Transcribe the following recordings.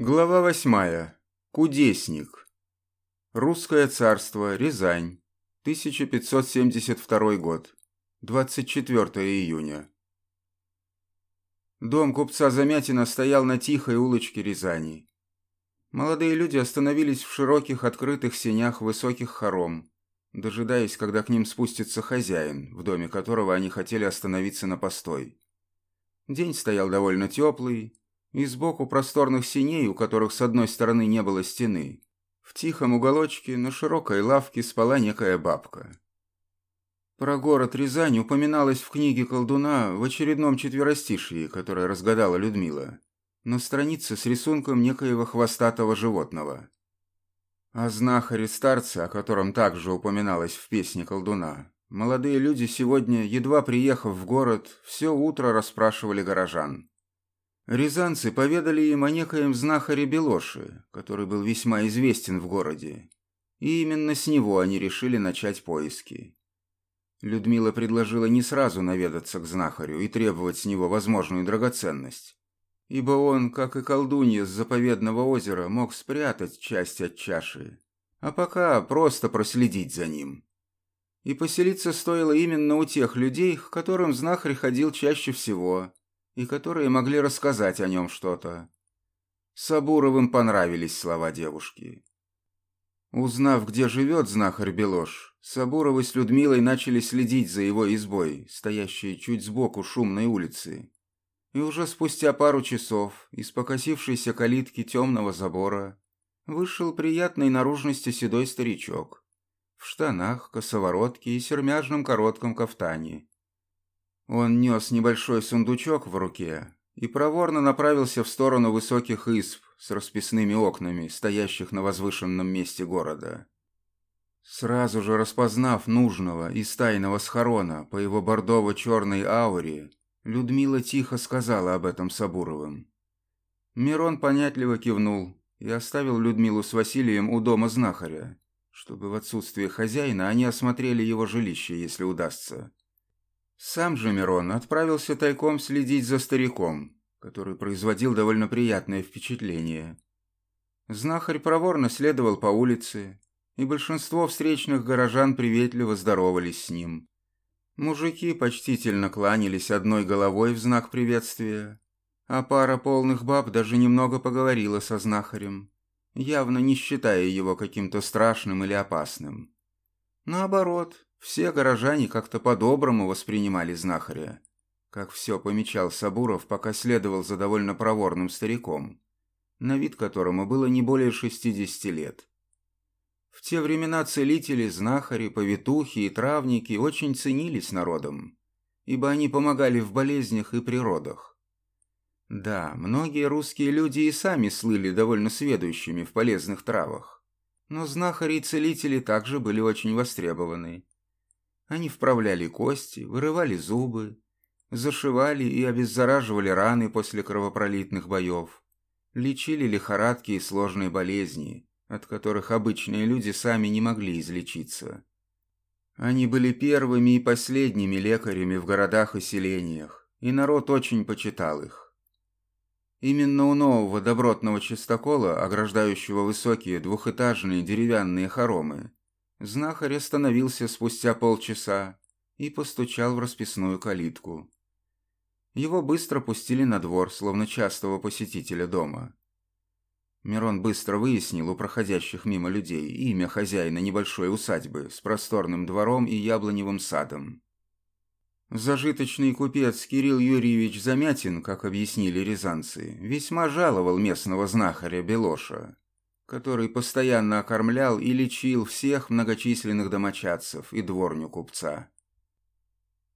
Глава восьмая. Кудесник. Русское царство, Рязань. 1572 год. 24 июня. Дом купца Замятина стоял на тихой улочке Рязани. Молодые люди остановились в широких открытых сенях высоких хором, дожидаясь, когда к ним спустится хозяин, в доме которого они хотели остановиться на постой. День стоял довольно теплый, и сбоку просторных синей, у которых с одной стороны не было стены, в тихом уголочке на широкой лавке спала некая бабка. Про город Рязань упоминалось в книге колдуна в очередном четверостишии, которое разгадала Людмила, на странице с рисунком некоего хвостатого животного. А знахаре старца, о котором также упоминалось в песне колдуна, молодые люди сегодня, едва приехав в город, все утро расспрашивали горожан. Рязанцы поведали им о некоем знахаре Белоши, который был весьма известен в городе, и именно с него они решили начать поиски. Людмила предложила не сразу наведаться к знахарю и требовать с него возможную драгоценность, ибо он, как и колдунья с заповедного озера, мог спрятать часть от чаши, а пока просто проследить за ним. И поселиться стоило именно у тех людей, к которым знахарь ходил чаще всего, и которые могли рассказать о нем что-то. Сабуровым понравились слова девушки. Узнав, где живет знахарь Белош, Сабуровы с Людмилой начали следить за его избой, стоящей чуть сбоку шумной улицы. И уже спустя пару часов из покосившейся калитки темного забора вышел приятной наружности седой старичок в штанах, косоворотке и сермяжном коротком кафтане. Он нес небольшой сундучок в руке и проворно направился в сторону высоких изб с расписными окнами, стоящих на возвышенном месте города. Сразу же распознав нужного и тайного схорона по его бордово-черной ауре, Людмила тихо сказала об этом Сабуровым. Мирон понятливо кивнул и оставил Людмилу с Василием у дома знахаря, чтобы в отсутствие хозяина они осмотрели его жилище, если удастся. Сам же Мирон отправился тайком следить за стариком, который производил довольно приятное впечатление. Знахарь проворно следовал по улице, и большинство встречных горожан приветливо здоровались с ним. Мужики почтительно кланялись одной головой в знак приветствия, а пара полных баб даже немного поговорила со знахарем, явно не считая его каким-то страшным или опасным. Наоборот, все горожане как-то по-доброму воспринимали знахаря, как все помечал Сабуров, пока следовал за довольно проворным стариком, на вид которому было не более 60 лет. В те времена целители, знахари, повитухи и травники очень ценились народом, ибо они помогали в болезнях и природах. Да, многие русские люди и сами слыли довольно сведущими в полезных травах, но знахари и целители также были очень востребованы они вправляли кости, вырывали зубы, зашивали и обеззараживали раны после кровопролитных боев, лечили лихорадки и сложные болезни, от которых обычные люди сами не могли излечиться. Они были первыми и последними лекарями в городах и селениях, и народ очень почитал их. Именно у нового добротного чистокола, ограждающего высокие двухэтажные деревянные хоромы, Знахарь остановился спустя полчаса и постучал в расписную калитку. Его быстро пустили на двор, словно частого посетителя дома. Мирон быстро выяснил у проходящих мимо людей имя хозяина небольшой усадьбы с просторным двором и яблоневым садом. Зажиточный купец Кирилл Юрьевич Замятин, как объяснили рязанцы, весьма жаловал местного знахаря Белоша, который постоянно окормлял и лечил всех многочисленных домочадцев и дворню купца.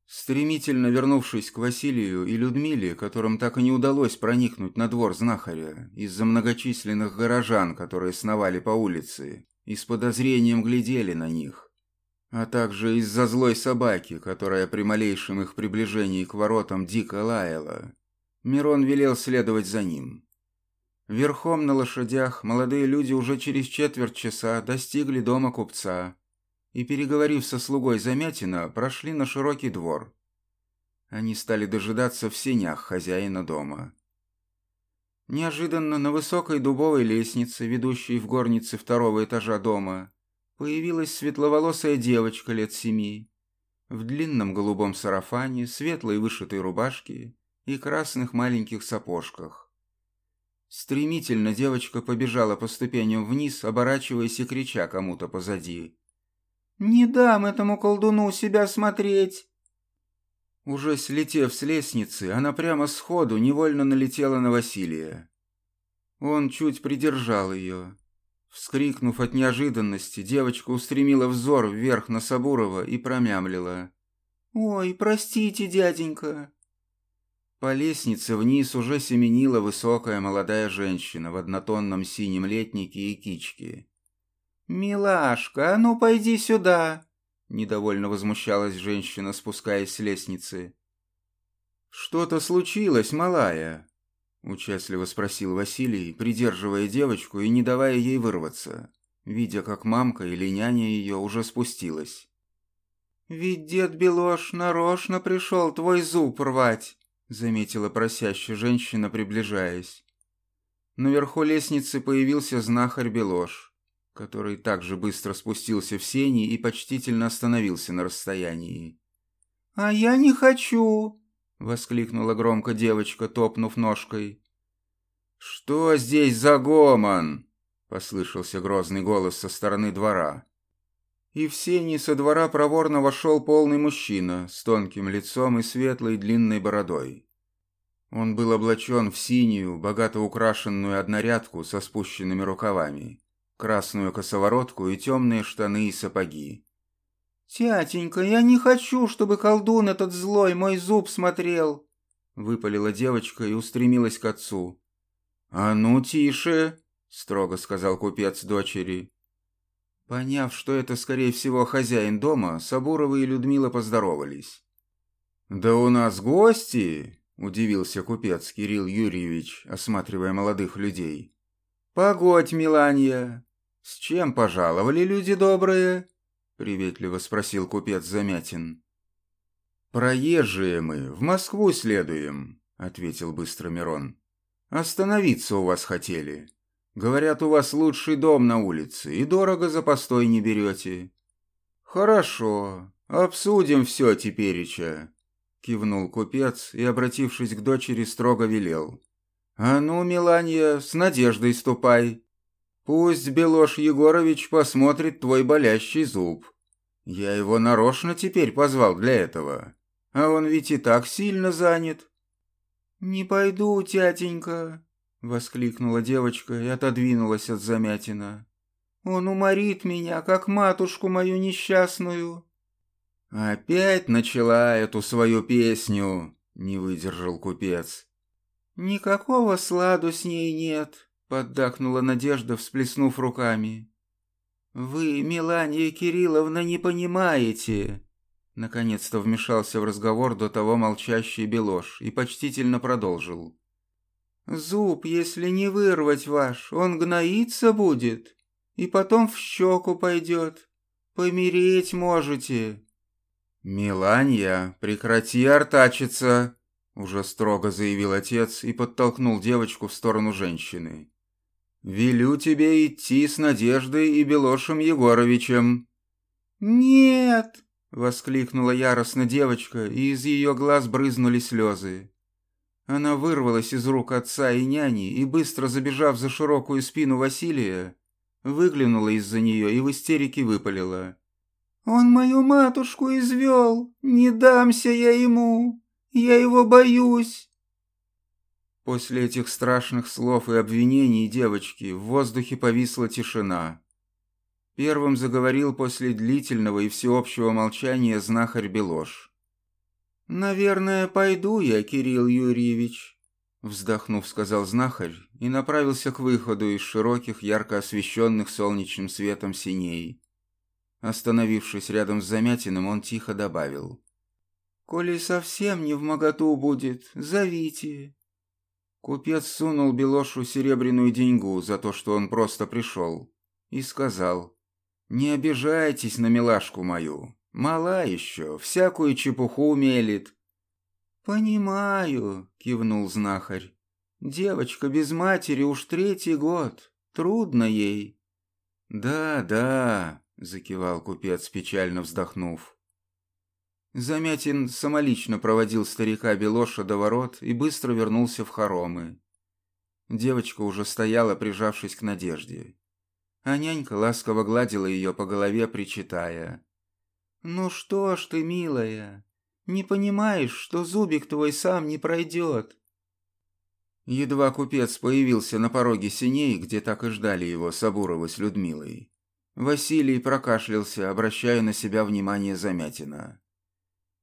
Стремительно вернувшись к Василию и Людмиле, которым так и не удалось проникнуть на двор знахаря из-за многочисленных горожан, которые сновали по улице и с подозрением глядели на них, а также из-за злой собаки, которая при малейшем их приближении к воротам дико лаяла, Мирон велел следовать за ним. Верхом на лошадях молодые люди уже через четверть часа достигли дома купца и, переговорив со слугой Замятина, прошли на широкий двор. Они стали дожидаться в сенях хозяина дома. Неожиданно на высокой дубовой лестнице, ведущей в горнице второго этажа дома, появилась светловолосая девочка лет семи в длинном голубом сарафане, светлой вышитой рубашке и красных маленьких сапожках. Стремительно девочка побежала по ступеням вниз, оборачиваясь и крича кому-то позади. «Не дам этому колдуну себя смотреть!» Уже слетев с лестницы, она прямо сходу невольно налетела на Василия. Он чуть придержал ее. Вскрикнув от неожиданности, девочка устремила взор вверх на Сабурова и промямлила. «Ой, простите, дяденька!» По лестнице вниз уже семенила высокая молодая женщина в однотонном синем летнике и кичке. «Милашка, а ну пойди сюда!» Недовольно возмущалась женщина, спускаясь с лестницы. «Что-то случилось, малая?» Участливо спросил Василий, придерживая девочку и не давая ей вырваться, видя, как мамка или няня ее уже спустилась. «Ведь дед Белош нарочно пришел твой зуб рвать!» Заметила просящая женщина, приближаясь. Наверху лестницы появился знахарь Белош, который также быстро спустился в сени и почтительно остановился на расстоянии. «А я не хочу!» — воскликнула громко девочка, топнув ножкой. «Что здесь за гомон?» — послышался грозный голос со стороны двора. И в сени со двора проворно вошел полный мужчина с тонким лицом и светлой длинной бородой. Он был облачен в синюю, богато украшенную однорядку со спущенными рукавами, красную косоворотку и темные штаны и сапоги. «Тятенька, я не хочу, чтобы колдун этот злой мой зуб смотрел!» Выпалила девочка и устремилась к отцу. «А ну, тише!» — строго сказал купец дочери. Поняв, что это, скорее всего, хозяин дома, Сабурова и Людмила поздоровались. «Да у нас гости!» – удивился купец Кирилл Юрьевич, осматривая молодых людей. «Погодь, Миланья! С чем пожаловали люди добрые?» – приветливо спросил купец Замятин. «Проезжие мы, в Москву следуем», – ответил быстро Мирон. «Остановиться у вас хотели. Говорят, у вас лучший дом на улице, и дорого за постой не берете». «Хорошо, обсудим все тепереча», — кивнул купец и, обратившись к дочери, строго велел. «А ну, Миланья, с надеждой ступай. Пусть Белош Егорович посмотрит твой болящий зуб. Я его нарочно теперь позвал для этого, а он ведь и так сильно занят». «Не пойду, тятенька», Воскликнула девочка и отодвинулась от замятина. «Он уморит меня, как матушку мою несчастную!» «Опять начала эту свою песню!» — не выдержал купец. «Никакого сладу с ней нет», — поддакнула Надежда, всплеснув руками. «Вы, Мелания Кирилловна, не понимаете!» Наконец-то вмешался в разговор до того молчащий Белош и почтительно продолжил. Зуб, если не вырвать ваш, он гноиться будет, и потом в щеку пойдет. Помереть можете». «Миланья, прекрати артачиться!» Уже строго заявил отец и подтолкнул девочку в сторону женщины. «Велю тебе идти с Надеждой и Белошем Егоровичем». «Нет!» — воскликнула яростно девочка, и из ее глаз брызнули слезы. Она вырвалась из рук отца и няни и, быстро забежав за широкую спину Василия, выглянула из-за нее и в истерике выпалила. «Он мою матушку извел! Не дамся я ему! Я его боюсь!» После этих страшных слов и обвинений девочки в воздухе повисла тишина. Первым заговорил после длительного и всеобщего молчания знахарь Белош. «Наверное, пойду я, Кирилл Юрьевич», — вздохнув, сказал знахарь и направился к выходу из широких, ярко освещенных солнечным светом синей. Остановившись рядом с Замятиным, он тихо добавил. «Коли совсем не в моготу будет, зовите». Купец сунул Белошу серебряную деньгу за то, что он просто пришел, и сказал, «Не обижайтесь на милашку мою. Мала еще, всякую чепуху мелит». «Понимаю», — кивнул знахарь. Девочка без матери уж третий год. Трудно ей». «Да, да», — закивал купец, печально вздохнув. Замятин самолично проводил старика Белоша до ворот и быстро вернулся в хоромы. Девочка уже стояла, прижавшись к Надежде. А нянька ласково гладила ее по голове, причитая. «Ну что ж ты, милая, не понимаешь, что зубик твой сам не пройдет?» Едва купец появился на пороге синей, где так и ждали его Сабурова с Людмилой. Василий прокашлялся, обращая на себя внимание Замятина.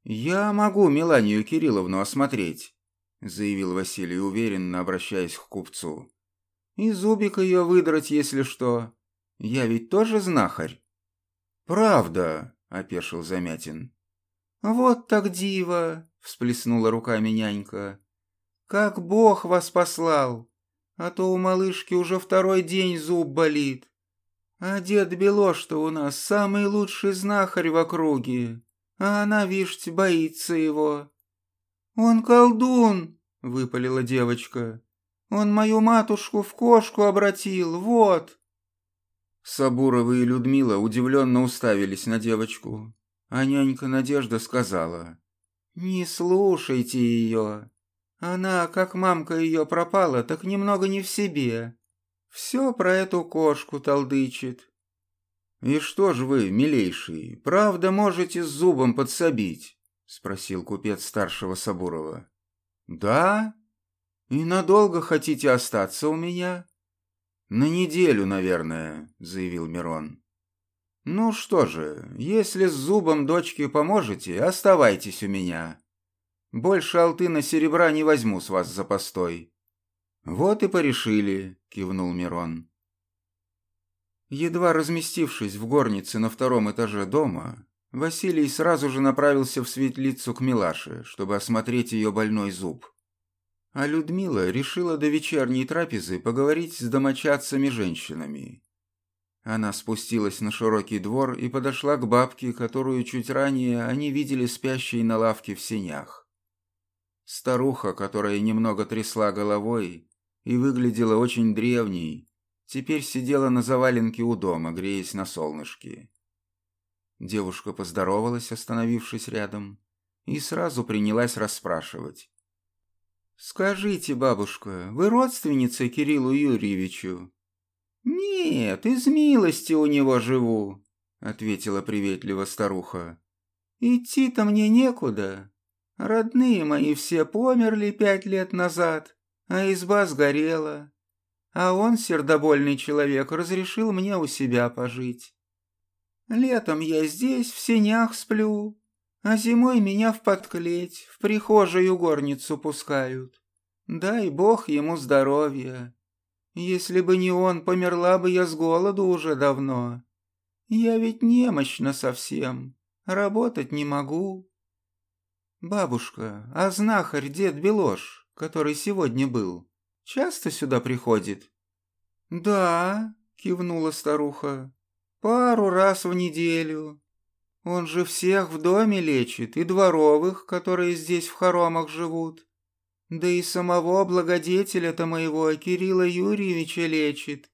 «Я могу Меланию Кирилловну осмотреть», — заявил Василий уверенно, обращаясь к купцу. «И зубик ее выдрать, если что. Я ведь тоже знахарь». «Правда», — опешил Замятин. «Вот так диво!» — всплеснула руками нянька. «Как Бог вас послал! А то у малышки уже второй день зуб болит. А дед Белош-то у нас самый лучший знахарь в округе, а она, вишь, боится его». «Он колдун!» — выпалила девочка. «Он мою матушку в кошку обратил, вот!» Сабурова и Людмила удивленно уставились на девочку, а нянька Надежда сказала, «Не слушайте ее. Она, как мамка ее пропала, так немного не в себе. Все про эту кошку толдычит». «И что ж вы, милейший, правда можете с зубом подсобить?» — спросил купец старшего Сабурова. «Да? И надолго хотите остаться у меня?» «На неделю, наверное», — заявил Мирон. «Ну что же, если с зубом дочки поможете, оставайтесь у меня. Больше алтына серебра не возьму с вас за постой». «Вот и порешили», — кивнул Мирон. Едва разместившись в горнице на втором этаже дома, Василий сразу же направился в светлицу к Милаше, чтобы осмотреть ее больной зуб. А Людмила решила до вечерней трапезы поговорить с домочадцами-женщинами. Она спустилась на широкий двор и подошла к бабке, которую чуть ранее они видели спящей на лавке в сенях. Старуха, которая немного трясла головой и выглядела очень древней, теперь сидела на заваленке у дома, греясь на солнышке. Девушка поздоровалась, остановившись рядом, и сразу принялась расспрашивать. «Скажите, бабушка, вы родственница Кириллу Юрьевичу?» «Нет, из милости у него живу», — ответила приветливо старуха. «Идти-то мне некуда. Родные мои все померли пять лет назад, а изба сгорела. А он, сердобольный человек, разрешил мне у себя пожить. Летом я здесь, в сенях сплю, а зимой меня в подклеть, в прихожую горницу пускают. Дай бог ему здоровья. Если бы не он, померла бы я с голоду уже давно. Я ведь немощна совсем, работать не могу. Бабушка, а знахарь дед Белош, который сегодня был, часто сюда приходит? Да, кивнула старуха, пару раз в неделю. Он же всех в доме лечит, и дворовых, которые здесь в хоромах живут. Да и самого благодетеля-то моего Кирилла Юрьевича лечит.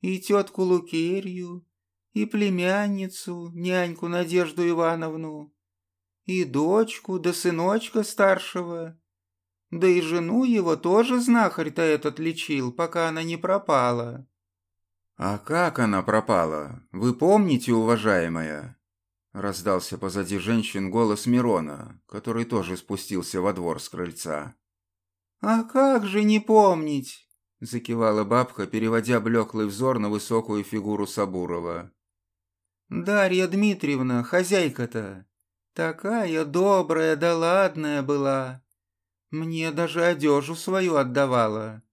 И тетку Лукерью, и племянницу, няньку Надежду Ивановну, и дочку, да сыночка старшего. Да и жену его тоже знахарь-то этот лечил, пока она не пропала. «А как она пропала? Вы помните, уважаемая?» Раздался позади женщин голос Мирона, который тоже спустился во двор с крыльца. «А как же не помнить?» — закивала бабка, переводя блеклый взор на высокую фигуру Сабурова. «Дарья Дмитриевна, хозяйка-то, такая добрая да ладная была. Мне даже одежу свою отдавала.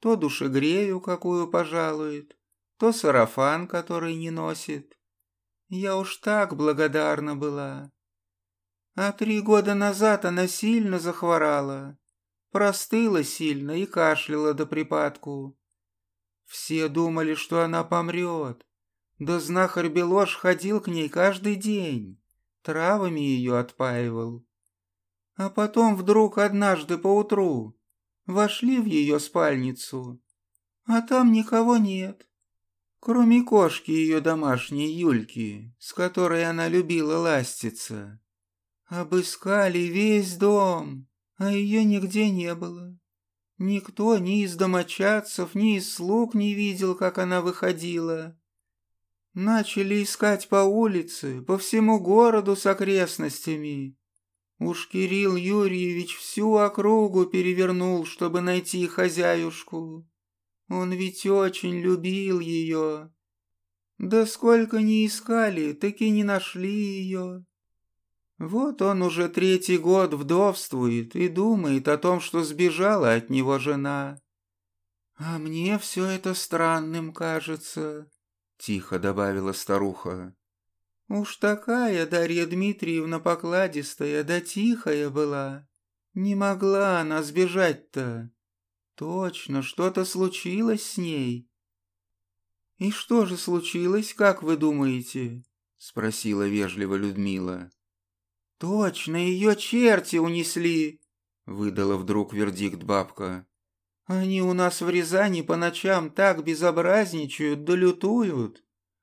То душегрею какую пожалует, то сарафан, который не носит. Я уж так благодарна была. А три года назад она сильно захворала, простыла сильно и кашляла до припадку. Все думали, что она помрет. Да знахарь Белош ходил к ней каждый день, травами ее отпаивал. А потом вдруг однажды поутру Вошли в ее спальницу, а там никого нет, кроме кошки ее домашней Юльки, с которой она любила ластиться. Обыскали весь дом, а ее нигде не было. Никто ни из домочадцев, ни из слуг не видел, как она выходила. Начали искать по улице, по всему городу с окрестностями. Уж Кирилл Юрьевич всю округу перевернул, чтобы найти хозяюшку. Он ведь очень любил ее. Да сколько ни искали, так и не нашли ее. Вот он уже третий год вдовствует и думает о том, что сбежала от него жена. А мне все это странным кажется, тихо добавила старуха. Уж такая Дарья Дмитриевна покладистая да тихая была. Не могла она сбежать-то. Точно, что-то случилось с ней. И что же случилось, как вы думаете? Спросила вежливо Людмила. «Точно, ее черти унесли!» — выдала вдруг вердикт бабка. «Они у нас в Рязани по ночам так безобразничают да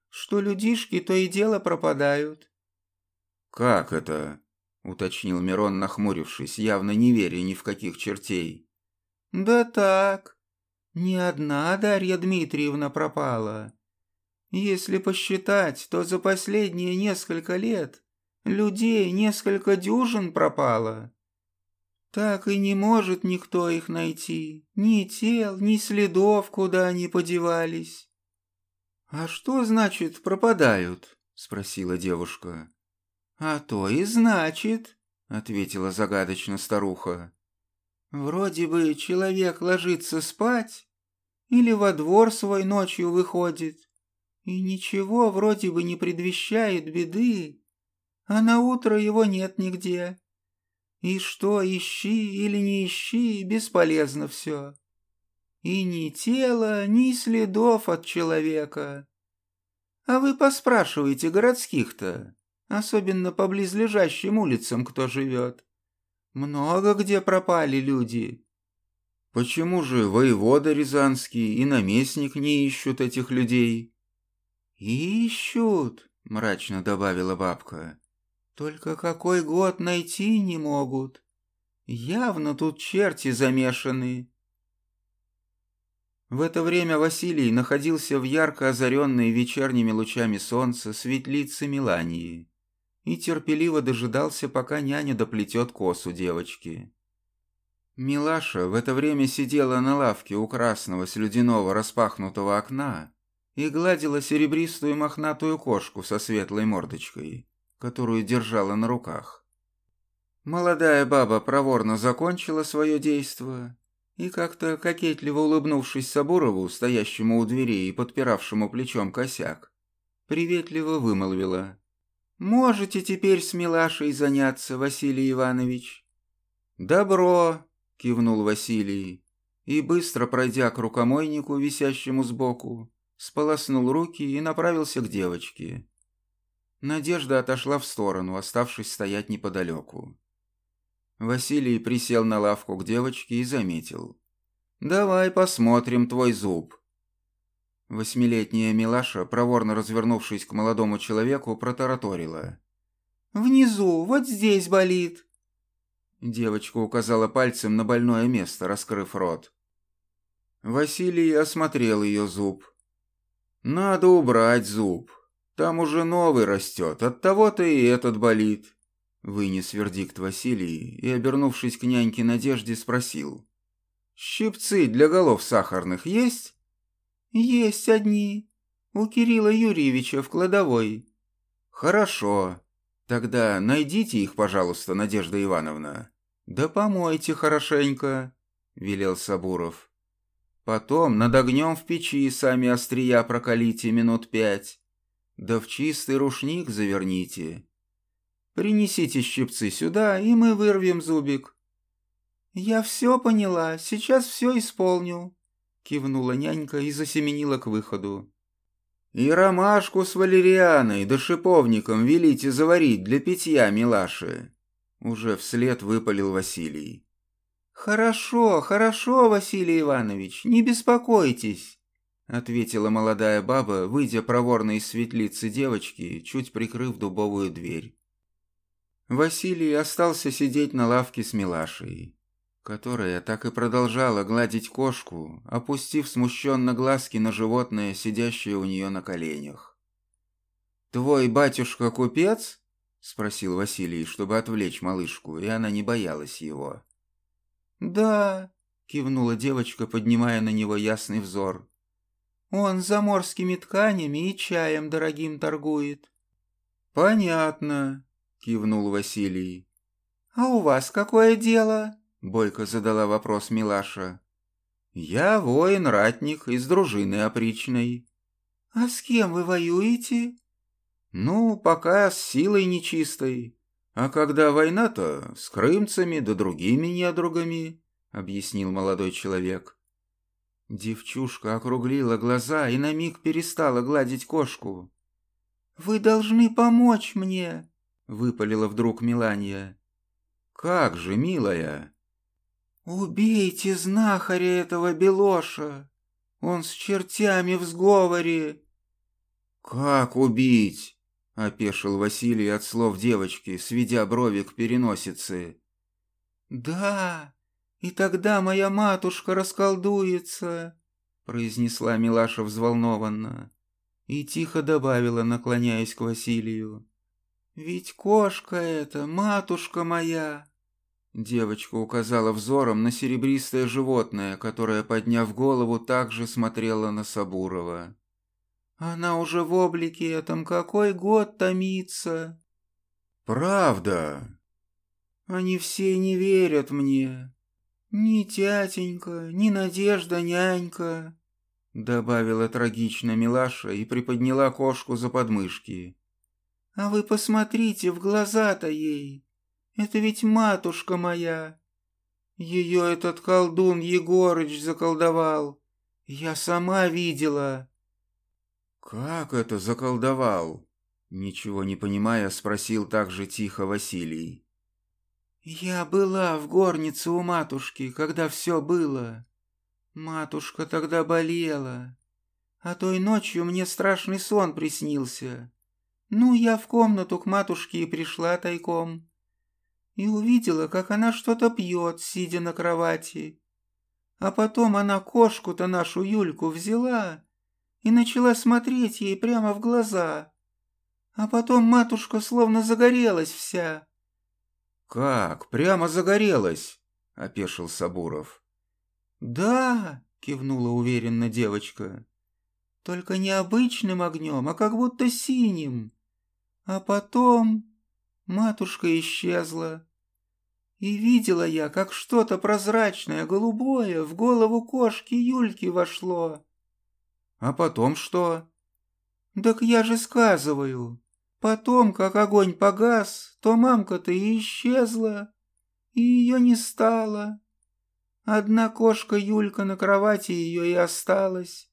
что людишки то и дело пропадают». «Как это?» — уточнил Мирон, нахмурившись, явно не веря ни в каких чертей. «Да так. Ни одна Дарья Дмитриевна пропала. Если посчитать, то за последние несколько лет Людей несколько дюжин пропало. Так и не может никто их найти. Ни тел, ни следов, куда они подевались. «А что значит пропадают?» — спросила девушка. «А то и значит», — ответила загадочно старуха. «Вроде бы человек ложится спать или во двор свой ночью выходит, и ничего вроде бы не предвещает беды, а на утро его нет нигде. И что, ищи или не ищи, бесполезно все. И ни тела, ни следов от человека. А вы поспрашивайте городских-то, особенно по близлежащим улицам, кто живет. Много где пропали люди. Почему же воевода Рязанский и наместник не ищут этих людей? Ищут, мрачно добавила бабка. Только какой год найти не могут. Явно тут черти замешаны. В это время Василий находился в ярко озаренной вечерними лучами солнца светлице Милании и терпеливо дожидался, пока няня доплетет косу девочки. Милаша в это время сидела на лавке у красного слюдяного распахнутого окна и гладила серебристую мохнатую кошку со светлой мордочкой которую держала на руках. Молодая баба проворно закончила свое действо и, как-то кокетливо улыбнувшись Сабурову, стоящему у двери и подпиравшему плечом косяк, приветливо вымолвила. «Можете теперь с Милашей заняться, Василий Иванович?» «Добро!» — кивнул Василий и, быстро пройдя к рукомойнику, висящему сбоку, сполоснул руки и направился к девочке. Надежда отошла в сторону, оставшись стоять неподалеку. Василий присел на лавку к девочке и заметил. «Давай посмотрим твой зуб». Восьмилетняя Милаша, проворно развернувшись к молодому человеку, протараторила. «Внизу, вот здесь болит». Девочка указала пальцем на больное место, раскрыв рот. Василий осмотрел ее зуб. «Надо убрать зуб. Там уже новый растет, оттого-то и этот болит. Вынес вердикт Василий и, обернувшись к няньке Надежде, спросил. «Щипцы для голов сахарных есть?» «Есть одни. У Кирилла Юрьевича в кладовой». «Хорошо. Тогда найдите их, пожалуйста, Надежда Ивановна. Да помойте хорошенько», — велел Сабуров. «Потом над огнем в печи сами острия прокалите минут пять. Да в чистый рушник заверните. Принесите щипцы сюда, и мы вырвем зубик». «Я все поняла, сейчас все исполню», — кивнула нянька и засеменила к выходу. «И ромашку с валерианой да шиповником велите заварить для питья, милаши», — уже вслед выпалил Василий. «Хорошо, хорошо, Василий Иванович, не беспокойтесь», ответила молодая баба, выйдя проворно из светлицы девочки, чуть прикрыв дубовую дверь. Василий остался сидеть на лавке с Милашей, которая так и продолжала гладить кошку, опустив смущенно глазки на животное, сидящее у нее на коленях. «Твой батюшка купец?» — спросил Василий, чтобы отвлечь малышку, и она не боялась его. «Да», — кивнула девочка, поднимая на него ясный взор. «Он заморскими тканями и чаем дорогим торгует». «Понятно», кивнул Василий. «А у вас какое дело?» — бойко задала вопрос Милаша. «Я воин-ратник из дружины опричной». «А с кем вы воюете?» «Ну, пока с силой нечистой. А когда война-то, с крымцами да другими недругами», — объяснил молодой человек. Девчушка округлила глаза и на миг перестала гладить кошку. «Вы должны помочь мне», выпалила вдруг Миланья. «Как же, милая?» «Убейте знахаря этого Белоша! Он с чертями в сговоре!» «Как убить?» — опешил Василий от слов девочки, сведя брови к переносице. «Да, и тогда моя матушка расколдуется», — произнесла Милаша взволнованно и тихо добавила, наклоняясь к Василию. «Ведь кошка эта, матушка моя!» Девочка указала взором на серебристое животное, которое, подняв голову, также смотрело на Сабурова. «Она уже в облике этом какой год томится!» «Правда!» «Они все не верят мне. Ни тятенька, ни Надежда нянька!» Добавила трагично Милаша и приподняла кошку за подмышки. А вы посмотрите в глаза-то ей. Это ведь матушка моя. Ее этот колдун Егорыч заколдовал. Я сама видела. Как это заколдовал? Ничего не понимая, спросил так же тихо Василий. Я была в горнице у матушки, когда все было. Матушка тогда болела. А той ночью мне страшный сон приснился. Ну, я в комнату к матушке и пришла тайком. И увидела, как она что-то пьет, сидя на кровати. А потом она кошку-то нашу Юльку взяла и начала смотреть ей прямо в глаза. А потом матушка словно загорелась вся. «Как? Прямо загорелась?» — опешил Сабуров. «Да», — кивнула уверенно девочка. «Только не обычным огнем, а как будто синим. А потом матушка исчезла. И видела я, как что-то прозрачное, голубое, в голову кошки Юльки вошло. А потом что? Так я же сказываю. Потом, как огонь погас, то мамка-то и исчезла, и ее не стало. Одна кошка Юлька на кровати ее и осталась.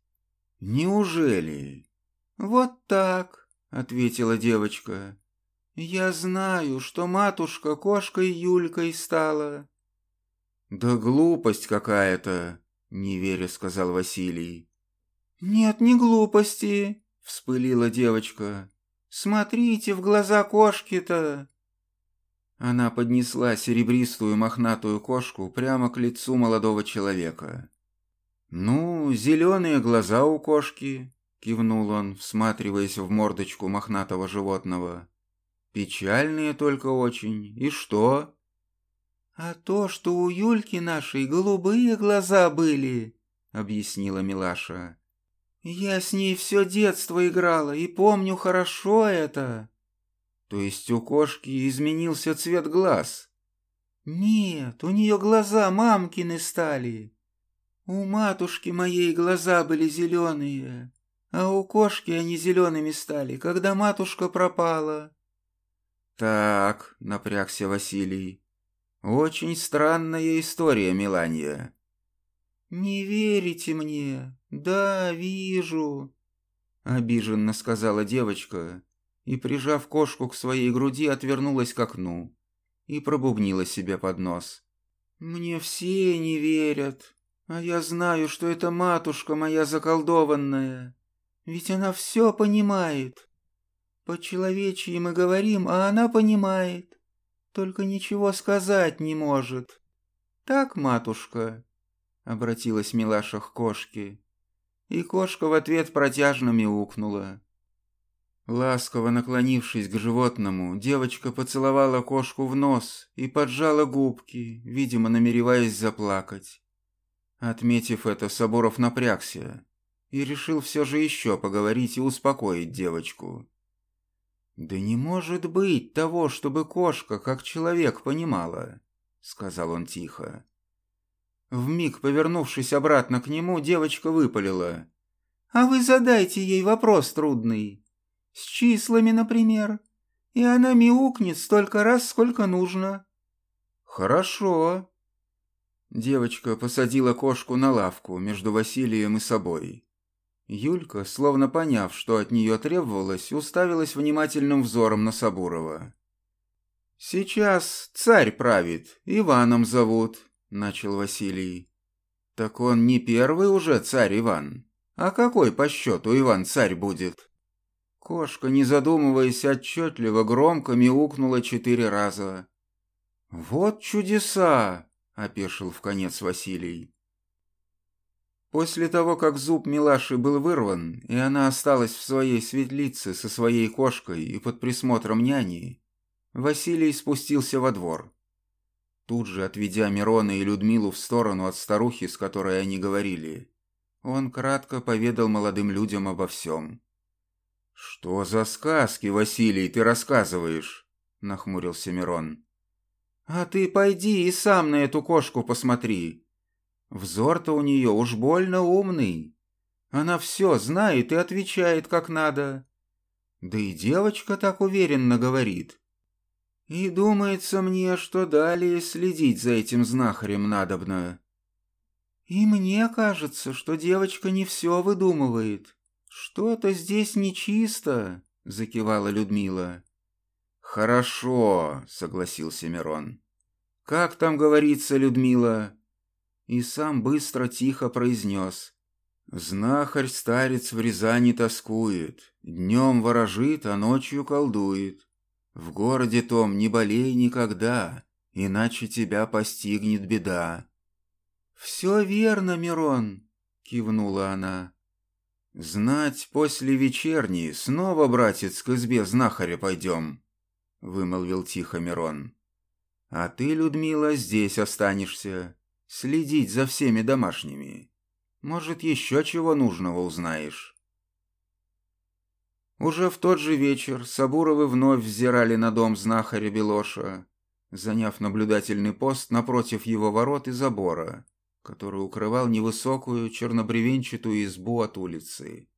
Неужели? Вот так. — ответила девочка. «Я знаю, что матушка кошкой Юлькой стала». «Да глупость какая-то», — не веря сказал Василий. «Нет, не глупости», — вспылила девочка. «Смотрите в глаза кошки-то». Она поднесла серебристую мохнатую кошку прямо к лицу молодого человека. «Ну, зеленые глаза у кошки, — кивнул он, всматриваясь в мордочку мохнатого животного. «Печальные только очень. И что?» «А то, что у Юльки нашей голубые глаза были», — объяснила Милаша. «Я с ней все детство играла и помню хорошо это». «То есть у кошки изменился цвет глаз?» «Нет, у нее глаза мамкины стали. У матушки моей глаза были зеленые, а у кошки они зелеными стали, когда матушка пропала. Так, напрягся Василий. Очень странная история, Миланья. Не верите мне? Да, вижу. Обиженно сказала девочка и, прижав кошку к своей груди, отвернулась к окну и пробубнила себе под нос. Мне все не верят, а я знаю, что это матушка моя заколдованная, ведь она все понимает. По-человечьи мы говорим, а она понимает, только ничего сказать не может. Так, матушка?» — обратилась Милаша к кошке. И кошка в ответ протяжно мяукнула. Ласково наклонившись к животному, девочка поцеловала кошку в нос и поджала губки, видимо, намереваясь заплакать. Отметив это, Соборов напрягся и решил все же еще поговорить и успокоить девочку. «Да не может быть того, чтобы кошка, как человек, понимала», — сказал он тихо. Вмиг повернувшись обратно к нему, девочка выпалила. «А вы задайте ей вопрос трудный. С числами, например. И она мяукнет столько раз, сколько нужно». «Хорошо». Девочка посадила кошку на лавку между Василием и собой. Юлька, словно поняв, что от нее требовалось, уставилась внимательным взором на Сабурова. «Сейчас царь правит, Иваном зовут», — начал Василий. «Так он не первый уже царь Иван. А какой по счету Иван царь будет?» Кошка, не задумываясь, отчетливо громко мяукнула четыре раза. «Вот чудеса!» — опешил в конец Василий. После того, как зуб Милаши был вырван, и она осталась в своей светлице со своей кошкой и под присмотром няни, Василий спустился во двор. Тут же, отведя Мирона и Людмилу в сторону от старухи, с которой они говорили, он кратко поведал молодым людям обо всем. «Что за сказки, Василий, ты рассказываешь?» — нахмурился Мирон. «А ты пойди и сам на эту кошку посмотри. Взор-то у нее уж больно умный. Она все знает и отвечает как надо. Да и девочка так уверенно говорит. И думается мне, что далее следить за этим знахарем надобно. И мне кажется, что девочка не все выдумывает. Что-то здесь нечисто, закивала Людмила. Хорошо, согласился Мирон. Как там говорится, Людмила? И сам быстро тихо произнес. Знахарь-старец в Рязани тоскует, Днем ворожит, а ночью колдует. В городе том не болей никогда, иначе тебя постигнет беда. Все верно, Мирон, кивнула она. Знать после вечерней снова, братец, к избе знахаря пойдем, вымолвил тихо Мирон. А ты, Людмила, здесь останешься, следить за всеми домашними. Может, еще чего нужного узнаешь. Уже в тот же вечер Сабуровы вновь взирали на дом знахаря Белоша, заняв наблюдательный пост напротив его ворот и забора, который укрывал невысокую чернобревенчатую избу от улицы.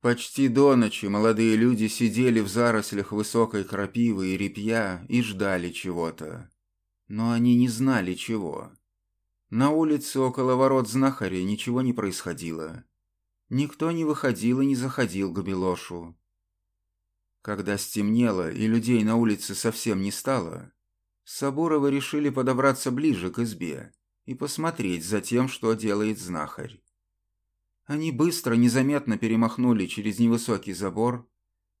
Почти до ночи молодые люди сидели в зарослях высокой крапивы и репья и ждали чего-то. Но они не знали чего. На улице около ворот знахаря ничего не происходило. Никто не выходил и не заходил к Белошу. Когда стемнело и людей на улице совсем не стало, Сабуровы решили подобраться ближе к избе и посмотреть за тем, что делает знахарь. Они быстро, незаметно перемахнули через невысокий забор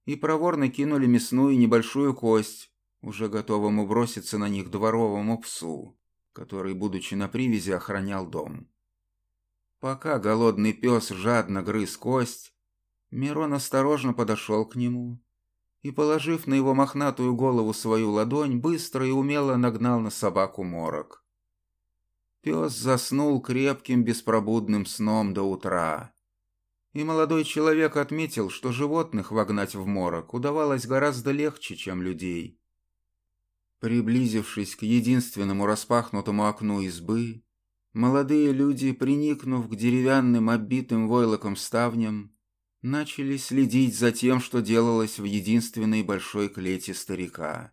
и проворно кинули мясную небольшую кость, уже готовому броситься на них дворовому псу, который, будучи на привязи, охранял дом. Пока голодный пес жадно грыз кость, Мирон осторожно подошел к нему и, положив на его мохнатую голову свою ладонь, быстро и умело нагнал на собаку морок. Пес заснул крепким беспробудным сном до утра. И молодой человек отметил, что животных вогнать в морок удавалось гораздо легче, чем людей. Приблизившись к единственному распахнутому окну избы, Молодые люди, приникнув к деревянным оббитым войлоком ставням, начали следить за тем, что делалось в единственной большой клете старика.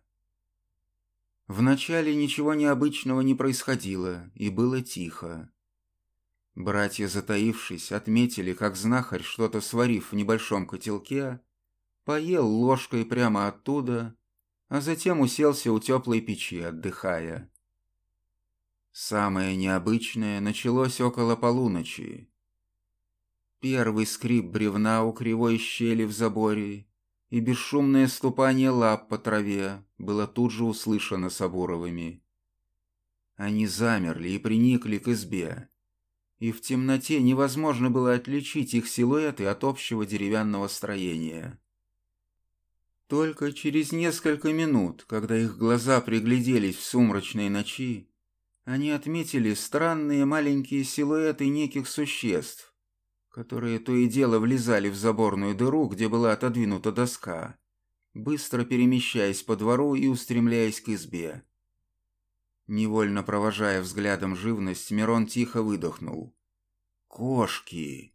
Вначале ничего необычного не происходило, и было тихо. Братья, затаившись, отметили, как знахарь, что-то сварив в небольшом котелке, поел ложкой прямо оттуда, а затем уселся у теплой печи, отдыхая. Самое необычное началось около полуночи. Первый скрип бревна у кривой щели в заборе и бесшумное ступание лап по траве было тут же услышано Сабуровыми. Они замерли и приникли к избе, и в темноте невозможно было отличить их силуэты от общего деревянного строения. Только через несколько минут, когда их глаза пригляделись в сумрачной ночи, они отметили странные маленькие силуэты неких существ, которые то и дело влезали в заборную дыру, где была отодвинута доска, быстро перемещаясь по двору и устремляясь к избе. Невольно провожая взглядом живность, Мирон тихо выдохнул. «Кошки!»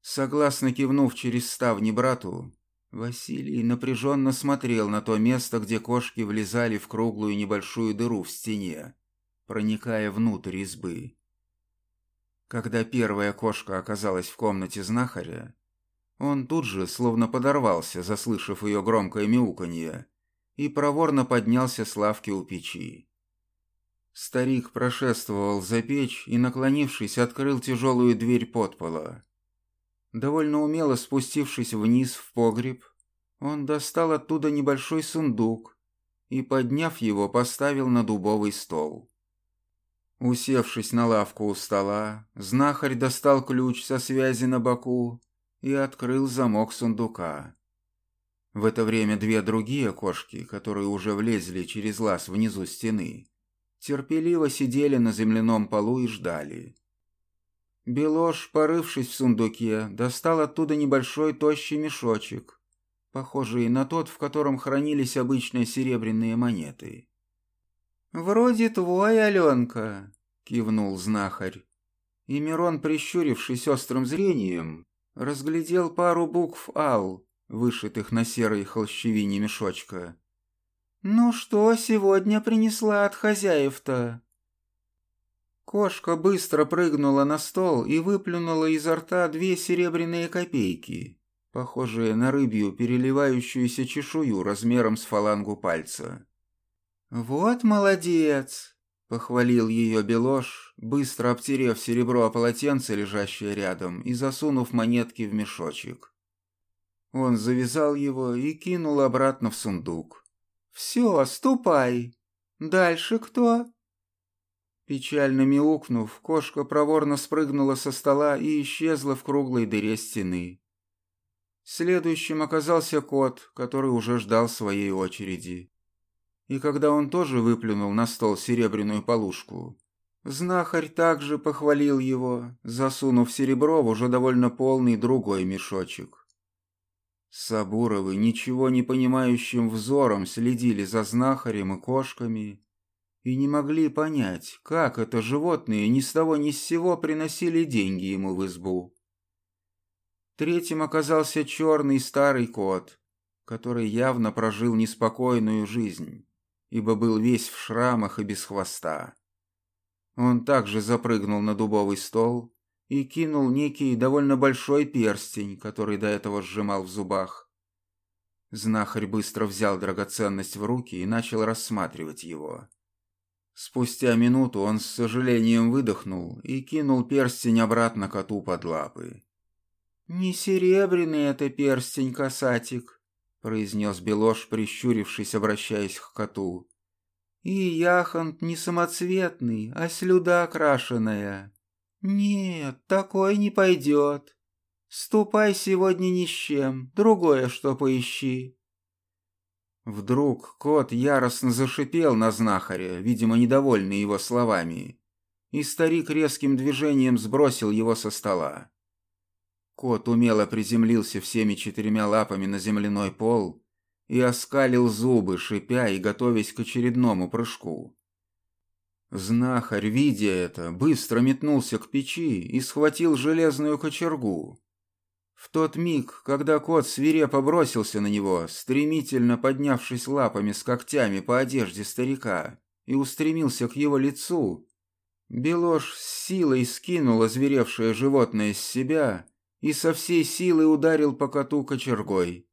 Согласно кивнув через ставни брату, Василий напряженно смотрел на то место, где кошки влезали в круглую небольшую дыру в стене, проникая внутрь избы. Когда первая кошка оказалась в комнате знахаря, он тут же словно подорвался, заслышав ее громкое мяуканье, и проворно поднялся с лавки у печи. Старик прошествовал за печь и, наклонившись, открыл тяжелую дверь подпола. Довольно умело спустившись вниз в погреб, он достал оттуда небольшой сундук и, подняв его, поставил на дубовый стол. Усевшись на лавку у стола, знахарь достал ключ со связи на боку и открыл замок сундука. В это время две другие кошки, которые уже влезли через лаз внизу стены, терпеливо сидели на земляном полу и ждали. Белош, порывшись в сундуке, достал оттуда небольшой тощий мешочек, похожий на тот, в котором хранились обычные серебряные монеты. «Вроде твой, Аленка», — кивнул знахарь. И Мирон, прищурившись острым зрением, разглядел пару букв «Ал», вышитых на серой холщевине мешочка. «Ну что сегодня принесла от хозяев-то?» Кошка быстро прыгнула на стол и выплюнула изо рта две серебряные копейки, похожие на рыбью переливающуюся чешую размером с фалангу пальца. «Вот молодец!» — похвалил ее Белош, быстро обтерев серебро о полотенце, лежащее рядом, и засунув монетки в мешочек. Он завязал его и кинул обратно в сундук. «Все, ступай. Дальше кто?» Печально мяукнув, кошка проворно спрыгнула со стола и исчезла в круглой дыре стены. Следующим оказался кот, который уже ждал своей очереди. И когда он тоже выплюнул на стол серебряную полушку, знахарь также похвалил его, засунув серебро в уже довольно полный другой мешочек. Сабуровы ничего не понимающим взором следили за знахарем и кошками, и не могли понять, как это животные ни с того ни с сего приносили деньги ему в избу. Третьим оказался черный старый кот, который явно прожил неспокойную жизнь, ибо был весь в шрамах и без хвоста. Он также запрыгнул на дубовый стол и кинул некий довольно большой перстень, который до этого сжимал в зубах. Знахарь быстро взял драгоценность в руки и начал рассматривать его. Спустя минуту он с сожалением выдохнул и кинул перстень обратно коту под лапы. «Не серебряный это перстень, касатик», — произнес Белош, прищурившись, обращаясь к коту. «И яхонт не самоцветный, а слюда окрашенная. Нет, такой не пойдет. Ступай сегодня ни с чем, другое что поищи». Вдруг кот яростно зашипел на знахаря, видимо, недовольный его словами, и старик резким движением сбросил его со стола. Кот умело приземлился всеми четырьмя лапами на земляной пол и оскалил зубы, шипя и готовясь к очередному прыжку. Знахарь, видя это, быстро метнулся к печи и схватил железную кочергу, в тот миг, когда кот свирепо бросился на него, стремительно поднявшись лапами с когтями по одежде старика, и устремился к его лицу, Белош с силой скинул озверевшее животное с себя и со всей силы ударил по коту кочергой.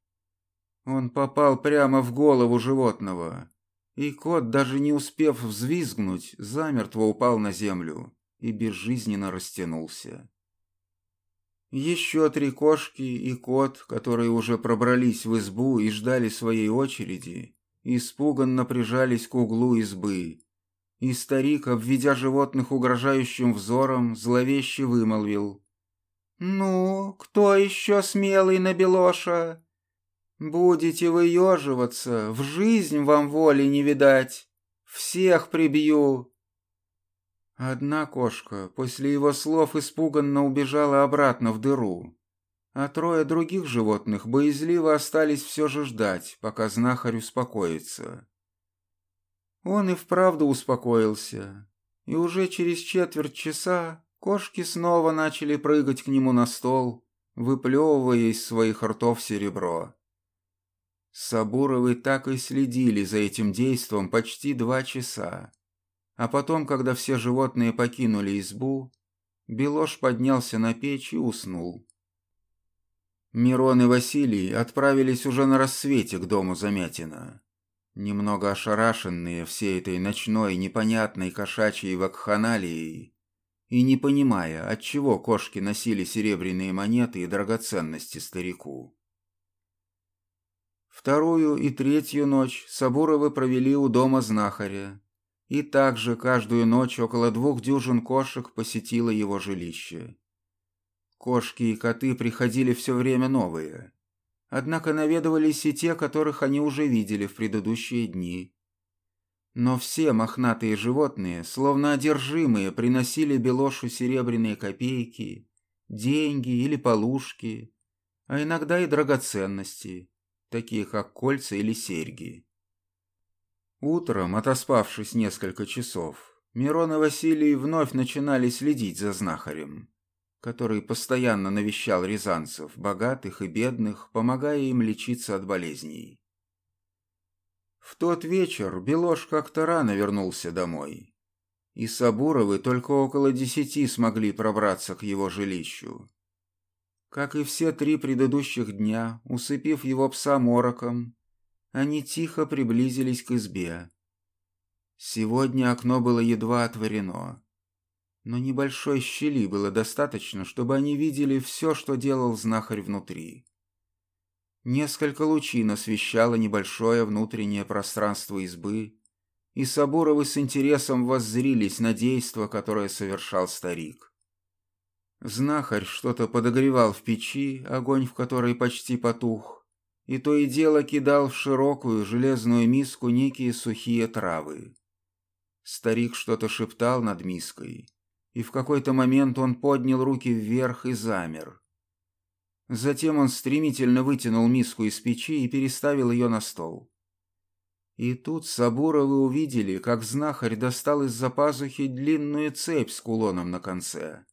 Он попал прямо в голову животного, и кот, даже не успев взвизгнуть, замертво упал на землю и безжизненно растянулся. Еще три кошки и кот, которые уже пробрались в избу и ждали своей очереди, испуганно прижались к углу избы, и старик, обведя животных угрожающим взором, зловеще вымолвил. «Ну, кто еще смелый на Белоша? Будете выеживаться, в жизнь вам воли не видать. Всех прибью!» Одна кошка после его слов испуганно убежала обратно в дыру, а трое других животных боязливо остались все же ждать, пока знахарь успокоится. Он и вправду успокоился, и уже через четверть часа кошки снова начали прыгать к нему на стол, выплевывая из своих ртов серебро. Сабуровы так и следили за этим действом почти два часа. А потом, когда все животные покинули избу, Белош поднялся на печь и уснул. Мирон и Василий отправились уже на рассвете к дому Замятина. Немного ошарашенные всей этой ночной непонятной кошачьей вакханалией и не понимая, отчего кошки носили серебряные монеты и драгоценности старику. Вторую и третью ночь Сабуровы провели у дома знахаря, и также каждую ночь около двух дюжин кошек посетило его жилище. Кошки и коты приходили все время новые. Однако наведывались и те, которых они уже видели в предыдущие дни. Но все мохнатые животные, словно одержимые, приносили Белошу серебряные копейки, деньги или полушки, а иногда и драгоценности, такие как кольца или серьги. Утром, отоспавшись несколько часов, Мирон и Василий вновь начинали следить за знахарем, который постоянно навещал рязанцев, богатых и бедных, помогая им лечиться от болезней. В тот вечер Белош как-то рано вернулся домой, и Сабуровы только около десяти смогли пробраться к его жилищу. Как и все три предыдущих дня, усыпив его пса мороком, они тихо приблизились к избе. Сегодня окно было едва отворено, но небольшой щели было достаточно, чтобы они видели все, что делал знахарь внутри. Несколько лучин освещало небольшое внутреннее пространство избы, и Сабуровы с интересом воззрились на действо, которое совершал старик. Знахарь что-то подогревал в печи, огонь в которой почти потух, и то и дело кидал в широкую железную миску некие сухие травы. Старик что-то шептал над миской, и в какой-то момент он поднял руки вверх и замер. Затем он стремительно вытянул миску из печи и переставил ее на стол. И тут Сабуровы увидели, как знахарь достал из-за пазухи длинную цепь с кулоном на конце.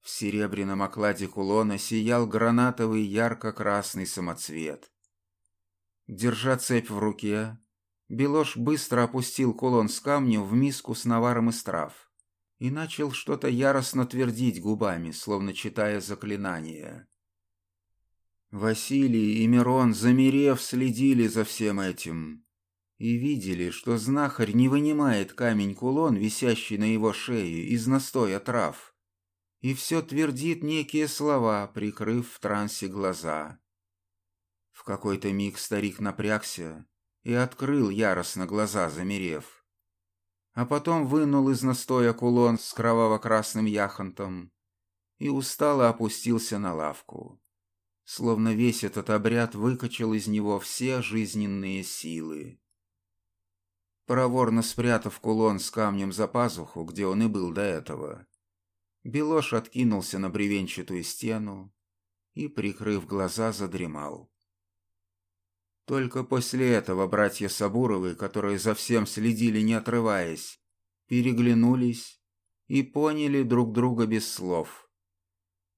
В серебряном окладе кулона сиял гранатовый ярко-красный самоцвет. Держа цепь в руке, Белош быстро опустил кулон с камнем в миску с наваром из трав и начал что-то яростно твердить губами, словно читая заклинание. Василий и Мирон, замерев, следили за всем этим и видели, что знахарь не вынимает камень-кулон, висящий на его шее, из настоя трав, и все твердит некие слова, прикрыв в трансе глаза. В какой-то миг старик напрягся и открыл яростно глаза, замерев. А потом вынул из настоя кулон с кроваво-красным яхонтом и устало опустился на лавку. Словно весь этот обряд выкачал из него все жизненные силы. Проворно спрятав кулон с камнем за пазуху, где он и был до этого, Белош откинулся на бревенчатую стену и, прикрыв глаза, задремал. Только после этого братья Сабуровы, которые за всем следили не отрываясь, переглянулись и поняли друг друга без слов.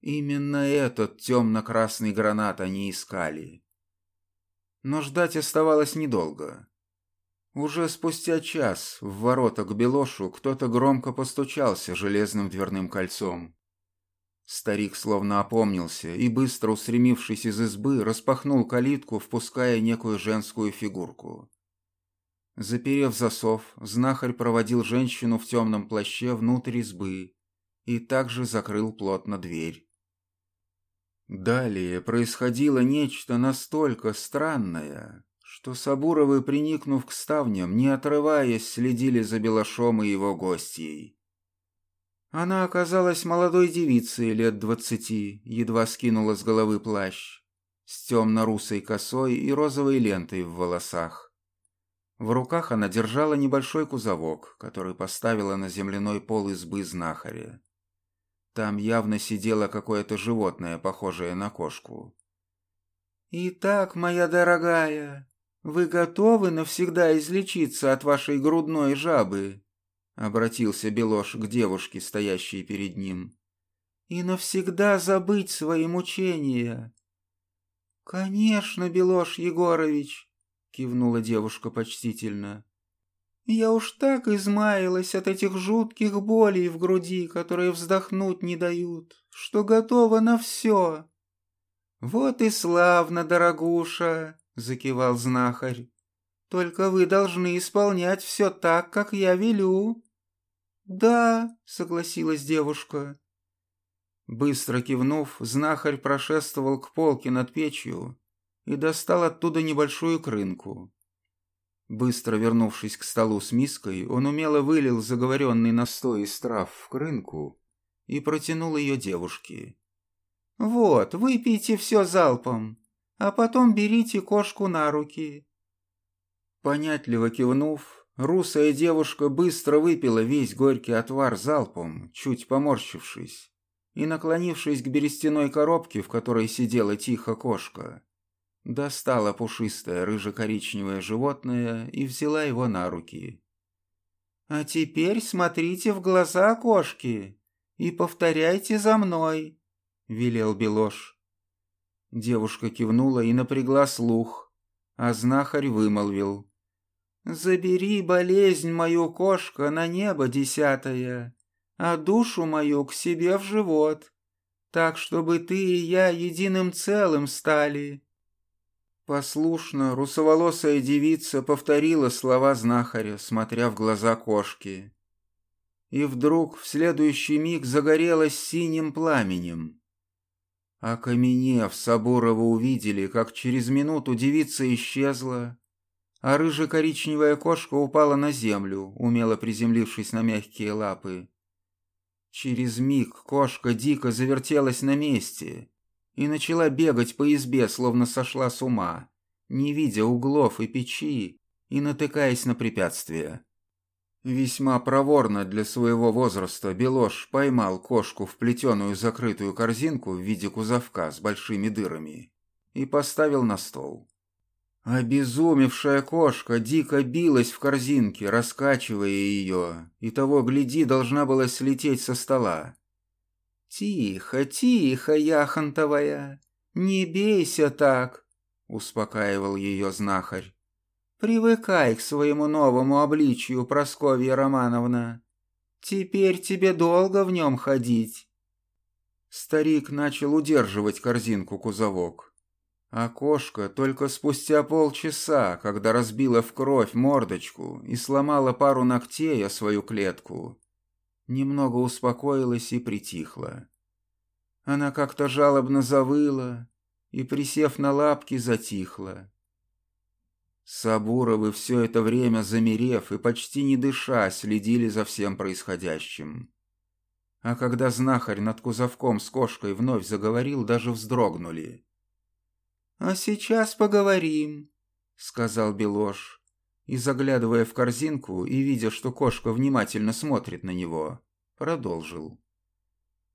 Именно этот темно-красный гранат они искали. Но ждать оставалось недолго. Уже спустя час в ворота к Белошу кто-то громко постучался железным дверным кольцом. Старик словно опомнился и, быстро устремившись из избы, распахнул калитку, впуская некую женскую фигурку. Заперев засов, знахарь проводил женщину в темном плаще внутрь избы и также закрыл плотно дверь. Далее происходило нечто настолько странное, что Сабуровы, приникнув к ставням, не отрываясь, следили за Белошом и его гостьей. Она оказалась молодой девицей лет двадцати, едва скинула с головы плащ, с темно-русой косой и розовой лентой в волосах. В руках она держала небольшой кузовок, который поставила на земляной пол избы знахаря. Там явно сидело какое-то животное, похожее на кошку. «Итак, моя дорогая, вы готовы навсегда излечиться от вашей грудной жабы?» Обратился Белош к девушке, стоящей перед ним. «И навсегда забыть свои мучения». «Конечно, Белош Егорович», — кивнула девушка почтительно. «Я уж так измаялась от этих жутких болей в груди, которые вздохнуть не дают, что готова на все». «Вот и славно, дорогуша», — закивал знахарь. «Только вы должны исполнять все так, как я велю». «Да», — согласилась девушка. Быстро кивнув, знахарь прошествовал к полке над печью и достал оттуда небольшую крынку. Быстро вернувшись к столу с миской, он умело вылил заговоренный настой из трав в крынку и протянул ее девушке. «Вот, выпейте все залпом, а потом берите кошку на руки». Понятливо кивнув, Русая девушка быстро выпила весь горький отвар залпом, чуть поморщившись, и, наклонившись к берестяной коробке, в которой сидела тихо кошка, достала пушистое рыже-коричневое животное и взяла его на руки. «А теперь смотрите в глаза кошки и повторяйте за мной», — велел Белош. Девушка кивнула и напрягла слух, а знахарь вымолвил — Забери болезнь мою, кошка, на небо десятое, а душу мою к себе в живот, так, чтобы ты и я единым целым стали». Послушно русоволосая девица повторила слова знахаря, смотря в глаза кошки. И вдруг в следующий миг загорелась синим пламенем. Окаменев, Сабурова увидели, как через минуту девица исчезла, а рыже-коричневая кошка упала на землю, умело приземлившись на мягкие лапы. Через миг кошка дико завертелась на месте и начала бегать по избе, словно сошла с ума, не видя углов и печи и натыкаясь на препятствия. Весьма проворно для своего возраста Белош поймал кошку в плетеную закрытую корзинку в виде кузовка с большими дырами и поставил на стол. Обезумевшая кошка дико билась в корзинке, раскачивая ее, и того, гляди, должна была слететь со стола. «Тихо, тихо, яхонтовая, не бейся так», — успокаивал ее знахарь. «Привыкай к своему новому обличию, Просковья Романовна. Теперь тебе долго в нем ходить». Старик начал удерживать корзинку кузовок. А кошка только спустя полчаса, когда разбила в кровь мордочку и сломала пару ногтей о свою клетку, немного успокоилась и притихла. Она как-то жалобно завыла и, присев на лапки, затихла. Сабуровы все это время, замерев и почти не дыша, следили за всем происходящим. А когда знахарь над кузовком с кошкой вновь заговорил, даже вздрогнули. «А сейчас поговорим», — сказал Белош, и, заглядывая в корзинку и видя, что кошка внимательно смотрит на него, продолжил.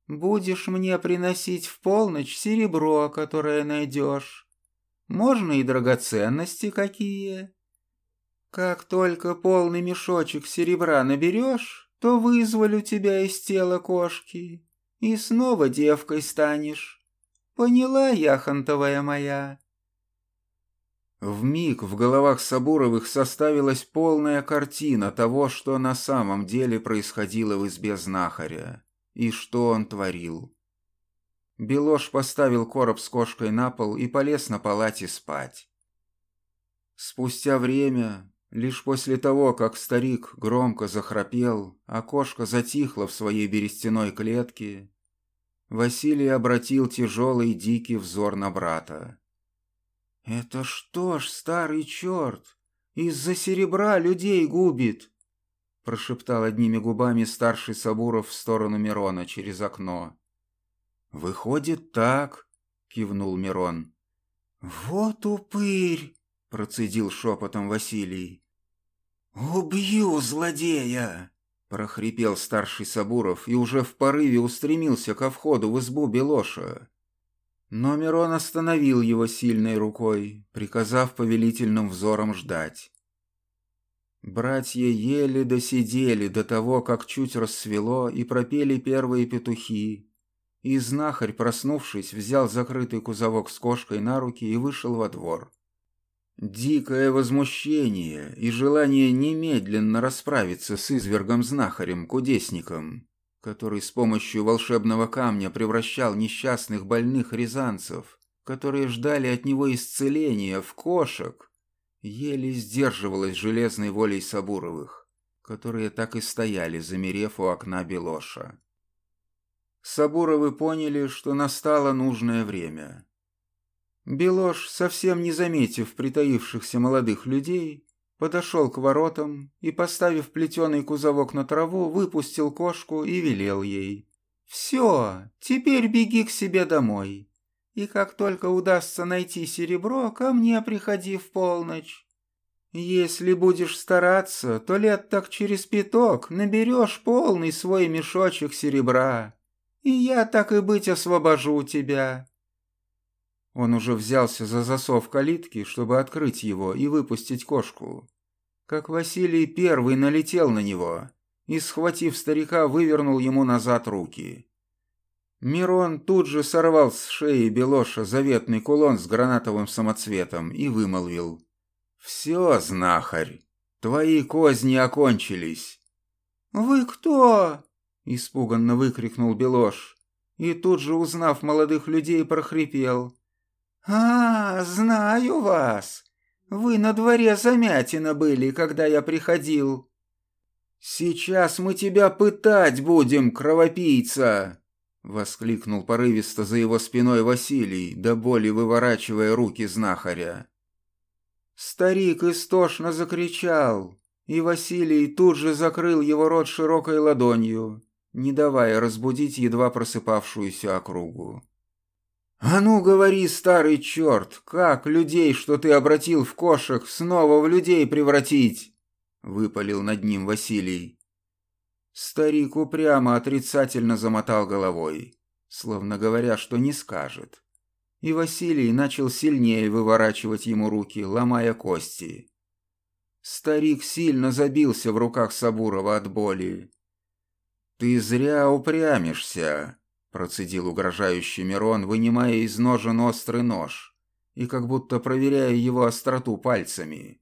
«Будешь мне приносить в полночь серебро, которое найдешь. Можно и драгоценности какие. Как только полный мешочек серебра наберешь, то вызволю тебя из тела кошки, и снова девкой станешь. Поняла, яхонтовая моя?» В миг в головах Сабуровых составилась полная картина того, что на самом деле происходило в избе знахаря, и что он творил. Белош поставил короб с кошкой на пол и полез на палате спать. Спустя время, Лишь после того, как старик громко захрапел, а кошка затихла в своей берестяной клетке, Василий обратил тяжелый дикий взор на брата. «Это что ж, старый черт, из-за серебра людей губит!» прошептал одними губами старший Сабуров в сторону Мирона через окно. «Выходит так», — кивнул Мирон. «Вот упырь!» — процедил шепотом Василий. «Убью злодея!» — прохрипел старший Сабуров и уже в порыве устремился ко входу в избу Белоша. Но Мирон остановил его сильной рукой, приказав повелительным взором ждать. Братья еле досидели до того, как чуть рассвело, и пропели первые петухи. И знахарь, проснувшись, взял закрытый кузовок с кошкой на руки и вышел во двор. Дикое возмущение и желание немедленно расправиться с извергом-знахарем-кудесником, который с помощью волшебного камня превращал несчастных больных рязанцев, которые ждали от него исцеления, в кошек, еле сдерживалось железной волей Сабуровых, которые так и стояли, замерев у окна Белоша. Сабуровы поняли, что настало нужное время. Белош, совсем не заметив притаившихся молодых людей, подошел к воротам и, поставив плетеный кузовок на траву, выпустил кошку и велел ей. «Все, теперь беги к себе домой, и как только удастся найти серебро, ко мне приходи в полночь. Если будешь стараться, то лет так через пяток наберешь полный свой мешочек серебра, и я так и быть освобожу тебя». Он уже взялся за засов калитки, чтобы открыть его и выпустить кошку. Как Василий первый налетел на него и, схватив старика, вывернул ему назад руки. Мирон тут же сорвал с шеи Белоша заветный кулон с гранатовым самоцветом и вымолвил. «Все, знахарь, твои козни окончились». «Вы кто?» — испуганно выкрикнул Белош. И тут же, узнав молодых людей, прохрипел. «А, знаю вас. Вы на дворе Замятина были, когда я приходил». «Сейчас мы тебя пытать будем, кровопийца!» Воскликнул порывисто за его спиной Василий, до боли выворачивая руки знахаря. Старик истошно закричал, и Василий тут же закрыл его рот широкой ладонью, не давая разбудить едва просыпавшуюся округу. «А ну, говори, старый черт, как людей, что ты обратил в кошек, снова в людей превратить?» — выпалил над ним Василий. Старик упрямо отрицательно замотал головой, словно говоря, что не скажет. И Василий начал сильнее выворачивать ему руки, ломая кости. Старик сильно забился в руках Сабурова от боли. «Ты зря упрямишься», Процедил угрожающий Мирон, вынимая из ножен острый нож и как будто проверяя его остроту пальцами.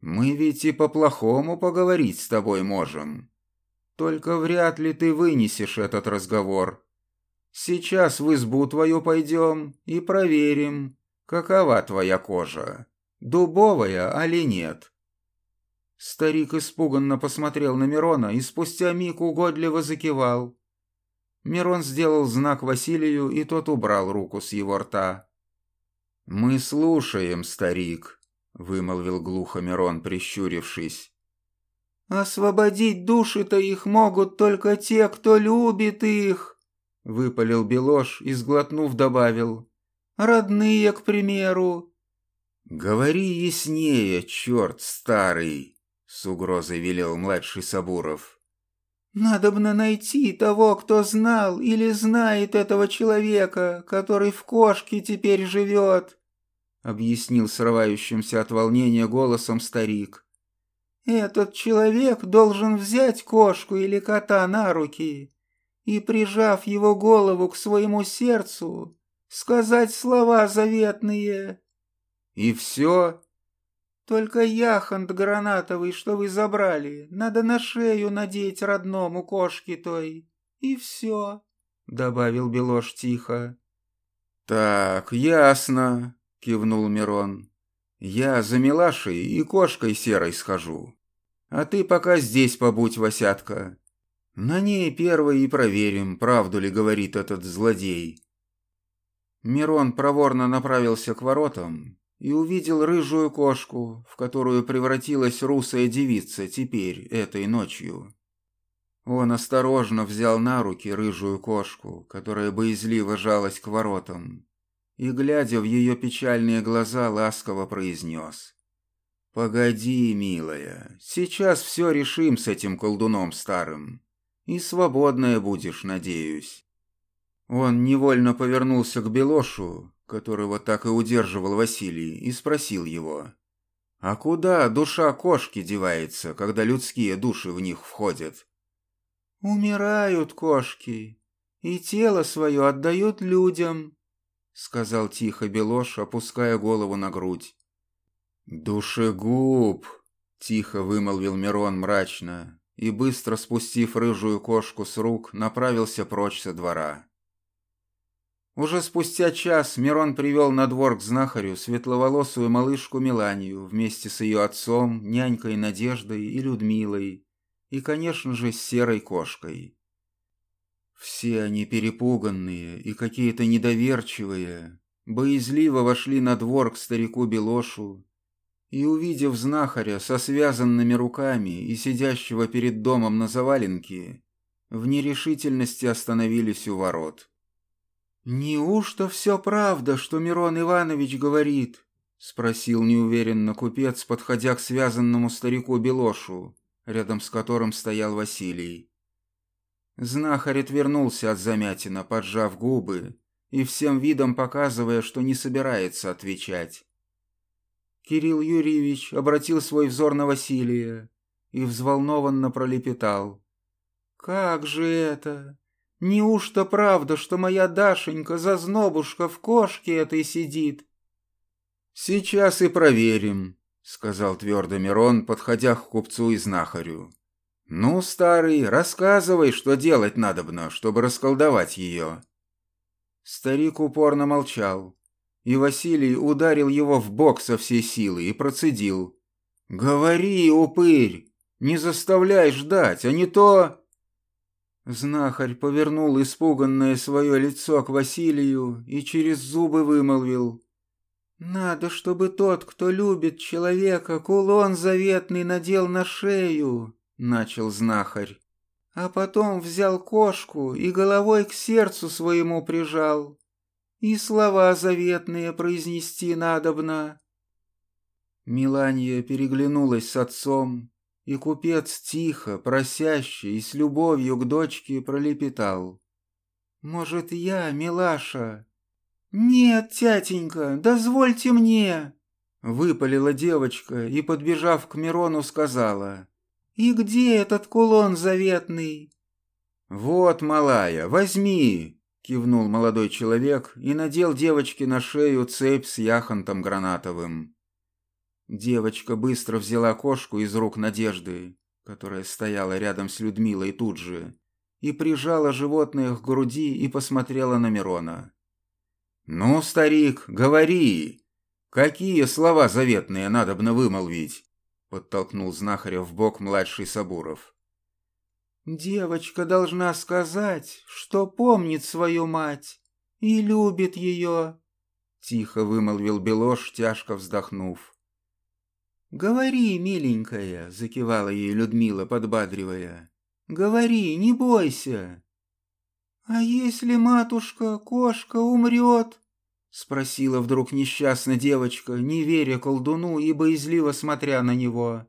«Мы ведь и по-плохому поговорить с тобой можем. Только вряд ли ты вынесешь этот разговор. Сейчас в избу твою пойдем и проверим, какова твоя кожа, дубовая али нет». Старик испуганно посмотрел на Мирона и спустя миг угодливо закивал. Мирон сделал знак Василию, и тот убрал руку с его рта. «Мы слушаем, старик», — вымолвил глухо Мирон, прищурившись. «Освободить души-то их могут только те, кто любит их», — выпалил Белош и, сглотнув, добавил. «Родные, к примеру». «Говори яснее, черт старый», — с угрозой велел младший Сабуров. Надобно найти того, кто знал или знает этого человека, который в кошке теперь живет», — объяснил срывающимся от волнения голосом старик. «Этот человек должен взять кошку или кота на руки и, прижав его голову к своему сердцу, сказать слова заветные». «И все?» Только яхонт гранатовый, что вы забрали, надо на шею надеть родному кошке той. И все, — добавил Белош тихо. «Так, ясно», — кивнул Мирон. Я за Милашей и кошкой серой схожу. А ты пока здесь побудь, Васятка. На ней первой и проверим, правду ли говорит этот злодей. Мирон проворно направился к воротам и увидел рыжую кошку, в которую превратилась русая девица теперь, этой ночью. Он осторожно взял на руки рыжую кошку, которая боязливо жалась к воротам, и, глядя в ее печальные глаза, ласково произнес. «Погоди, милая, сейчас все решим с этим колдуном старым. И свободная будешь, надеюсь». Он невольно повернулся к Белошу, которого так и удерживал Василий, и спросил его. «А куда душа кошки девается, когда людские души в них входят?» «Умирают кошки, и тело свое отдают людям», — сказал тихо Белош, опуская голову на грудь. «Душегуб!» — тихо вымолвил Мирон мрачно, и, быстро спустив рыжую кошку с рук, направился прочь со двора. Уже спустя час Мирон привел на двор к знахарю светловолосую малышку Миланию вместе с ее отцом, нянькой Надеждой и Людмилой, и, конечно же, с серой кошкой. Все они перепуганные и какие-то недоверчивые, боязливо вошли на двор к старику Белошу и, увидев знахаря со связанными руками и сидящего перед домом на заваленке, в нерешительности остановились у ворот. «Неужто все правда, что Мирон Иванович говорит?» — спросил неуверенно купец, подходя к связанному старику Белошу, рядом с которым стоял Василий. Знахарь отвернулся от замятина, поджав губы и всем видом показывая, что не собирается отвечать. Кирилл Юрьевич обратил свой взор на Василия и взволнованно пролепетал. «Как же это? Неужто правда, что моя Дашенька, зазнобушка, в кошке этой сидит?» «Сейчас и проверим», — сказал твердо Мирон, подходя к купцу и знахарю. «Ну, старый, рассказывай, что делать надобно, чтобы расколдовать ее». Старик упорно молчал и Василий ударил его в бок со всей силы и процедил. «Говори, упырь, не заставляй ждать, а не то...» Знахарь повернул испуганное свое лицо к Василию и через зубы вымолвил. «Надо, чтобы тот, кто любит человека, кулон заветный надел на шею», — начал знахарь. А потом взял кошку и головой к сердцу своему прижал и слова заветные произнести надобно». Миланья переглянулась с отцом, и купец тихо, просяще и с любовью к дочке пролепетал. «Может, я, милаша?» «Нет, тятенька, дозвольте мне!» Выпалила девочка и, подбежав к Мирону, сказала. «И где этот кулон заветный?» «Вот, малая, возьми!» кивнул молодой человек и надел девочке на шею цепь с яхонтом гранатовым. Девочка быстро взяла кошку из рук Надежды, которая стояла рядом с Людмилой тут же, и прижала животное к груди и посмотрела на Мирона. «Ну, старик, говори! Какие слова заветные надобно вымолвить?» подтолкнул знахаря в бок младший Сабуров. Девочка должна сказать, что помнит свою мать и любит ее, — тихо вымолвил Белош, тяжко вздохнув. «Говори, миленькая», — закивала ей Людмила, подбадривая. «Говори, не бойся». «А если матушка, кошка, умрет?» — спросила вдруг несчастная девочка, не веря колдуну и боязливо смотря на него.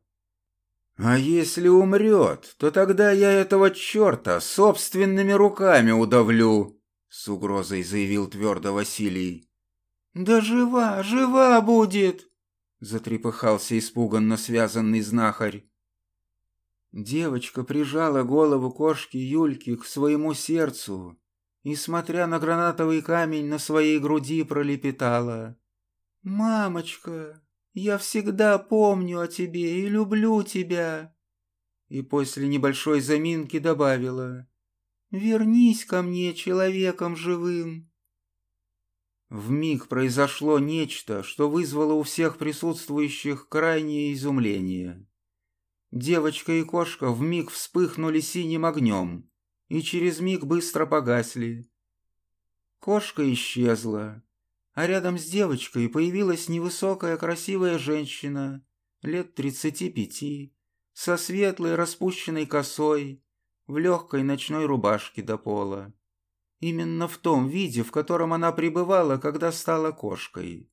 «А если умрет, то тогда я этого черта собственными руками удавлю», — с угрозой заявил твердо Василий. «Да жива, жива будет!» — затрепыхался испуганно связанный знахарь. Девочка прижала голову кошки Юльки к своему сердцу и, смотря на гранатовый камень на своей груди, пролепетала. «Мамочка, я всегда помню о тебе и люблю тебя». И после небольшой заминки добавила. «Вернись ко мне человеком живым». В миг произошло нечто, что вызвало у всех присутствующих крайнее изумление. Девочка и кошка в миг вспыхнули синим огнем и через миг быстро погасли. Кошка исчезла, а рядом с девочкой появилась невысокая красивая женщина, лет тридцати пяти, со светлой распущенной косой, в легкой ночной рубашке до пола. Именно в том виде, в котором она пребывала, когда стала кошкой.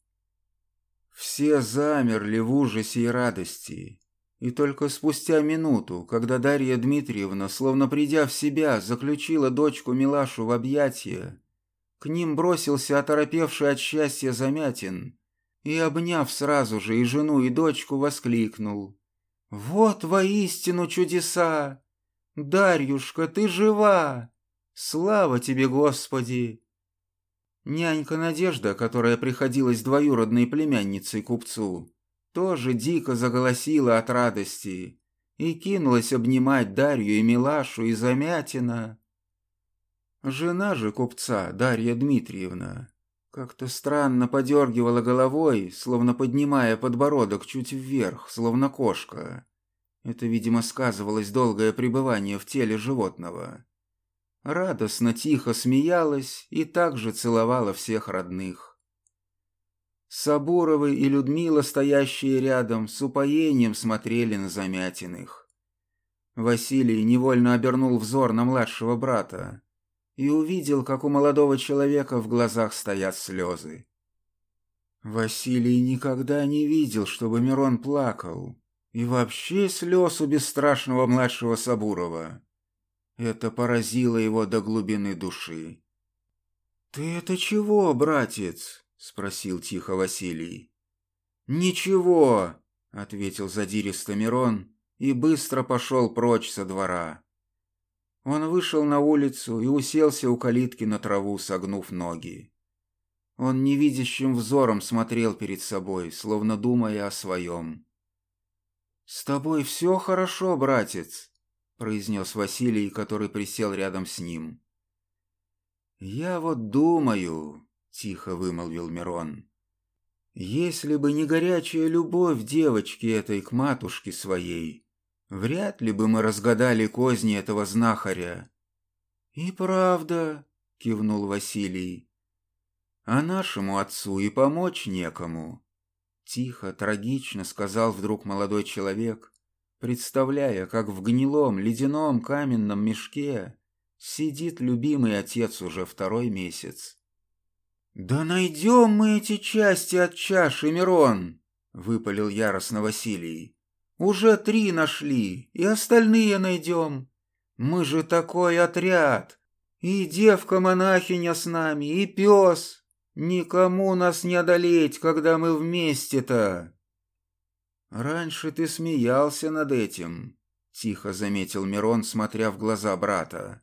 Все замерли в ужасе и радости. И только спустя минуту, когда Дарья Дмитриевна, словно придя в себя, заключила дочку Милашу в объятия, к ним бросился оторопевший от счастья Замятин и, обняв сразу же и жену, и дочку, воскликнул. «Вот воистину чудеса! Дарьюшка, ты жива! Слава тебе, Господи!» Нянька Надежда, которая приходилась двоюродной племянницей купцу, тоже дико заголосила от радости и кинулась обнимать Дарью и Милашу и Замятина. Жена же купца, Дарья Дмитриевна, как-то странно подергивала головой, словно поднимая подбородок чуть вверх, словно кошка. Это, видимо, сказывалось долгое пребывание в теле животного радостно тихо смеялась и также целовала всех родных. Сабуровы и Людмила, стоящие рядом, с упоением смотрели на Замятиных. Василий невольно обернул взор на младшего брата и увидел, как у молодого человека в глазах стоят слезы. Василий никогда не видел, чтобы Мирон плакал, и вообще слез у бесстрашного младшего Сабурова. Это поразило его до глубины души. «Ты это чего, братец?» — спросил тихо Василий. «Ничего», — ответил задиристо Мирон и быстро пошел прочь со двора. Он вышел на улицу и уселся у калитки на траву, согнув ноги. Он невидящим взором смотрел перед собой, словно думая о своем. «С тобой все хорошо, братец?» — произнес Василий, который присел рядом с ним. «Я вот думаю», — тихо вымолвил Мирон, — «если бы не горячая любовь девочки этой к матушке своей, вряд ли бы мы разгадали козни этого знахаря». «И правда», — кивнул Василий, — «а нашему отцу и помочь некому». Тихо, трагично сказал вдруг молодой человек, представляя, как в гнилом ледяном каменном мешке сидит любимый отец уже второй месяц. «Да найдем мы эти части от чаши, Мирон!» — выпалил яростно Василий. «Уже три нашли, и остальные найдем. Мы же такой отряд! И девка-монахиня с нами, и пес! Никому нас не одолеть, когда мы вместе-то!» «Раньше ты смеялся над этим», — тихо заметил Мирон, смотря в глаза брата.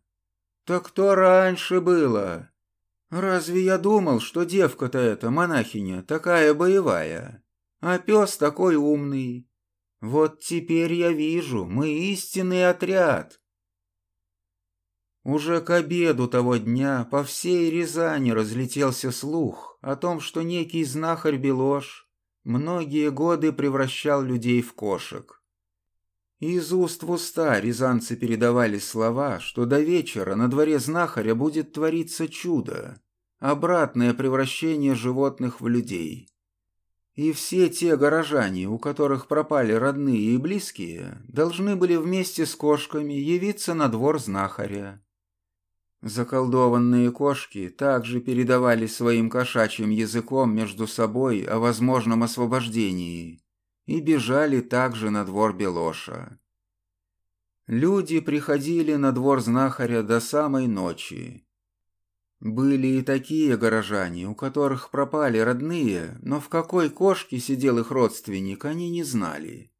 «Так то раньше было. Разве я думал, что девка-то эта, монахиня, такая боевая, а пес такой умный? Вот теперь я вижу, мы истинный отряд». Уже к обеду того дня по всей Рязани разлетелся слух о том, что некий знахарь Белош многие годы превращал людей в кошек. Из уст в уста рязанцы передавали слова, что до вечера на дворе знахаря будет твориться чудо, обратное превращение животных в людей. И все те горожане, у которых пропали родные и близкие, должны были вместе с кошками явиться на двор знахаря. Заколдованные кошки также передавали своим кошачьим языком между собой о возможном освобождении и бежали также на двор Белоша. Люди приходили на двор знахаря до самой ночи. Были и такие горожане, у которых пропали родные, но в какой кошке сидел их родственник, они не знали.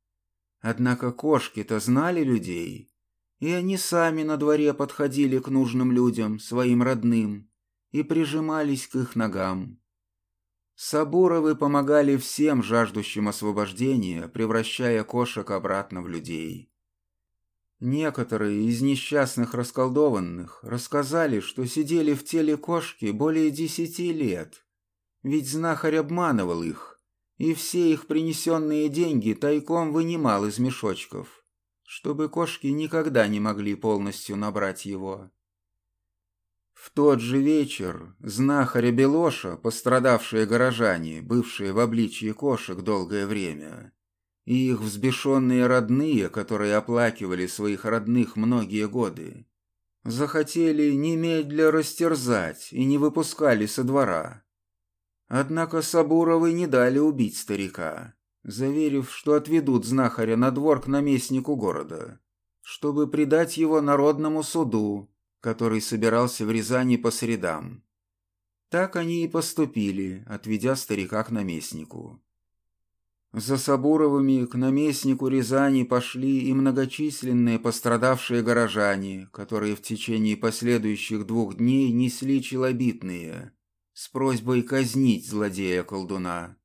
Однако кошки-то знали людей и они сами на дворе подходили к нужным людям, своим родным, и прижимались к их ногам. Сабуровы помогали всем жаждущим освобождения, превращая кошек обратно в людей. Некоторые из несчастных расколдованных рассказали, что сидели в теле кошки более десяти лет, Ведь знахарь обманывал их, и все их принесенные деньги тайком вынимал из мешочков, чтобы кошки никогда не могли полностью набрать его. В тот же вечер знахаря Белоша, пострадавшие горожане, бывшие в обличии кошек долгое время, и их взбешенные родные, которые оплакивали своих родных многие годы, захотели немедля растерзать и не выпускали со двора. Однако Сабуровы не дали убить старика, заверив, что отведут знахаря на двор к наместнику города, чтобы предать его народному суду, который собирался в Рязани по средам. Так они и поступили, отведя старика к наместнику. За Сабуровыми к наместнику Рязани пошли и многочисленные пострадавшие горожане, которые в течение последующих двух дней несли челобитные с просьбой казнить злодея-колдуна.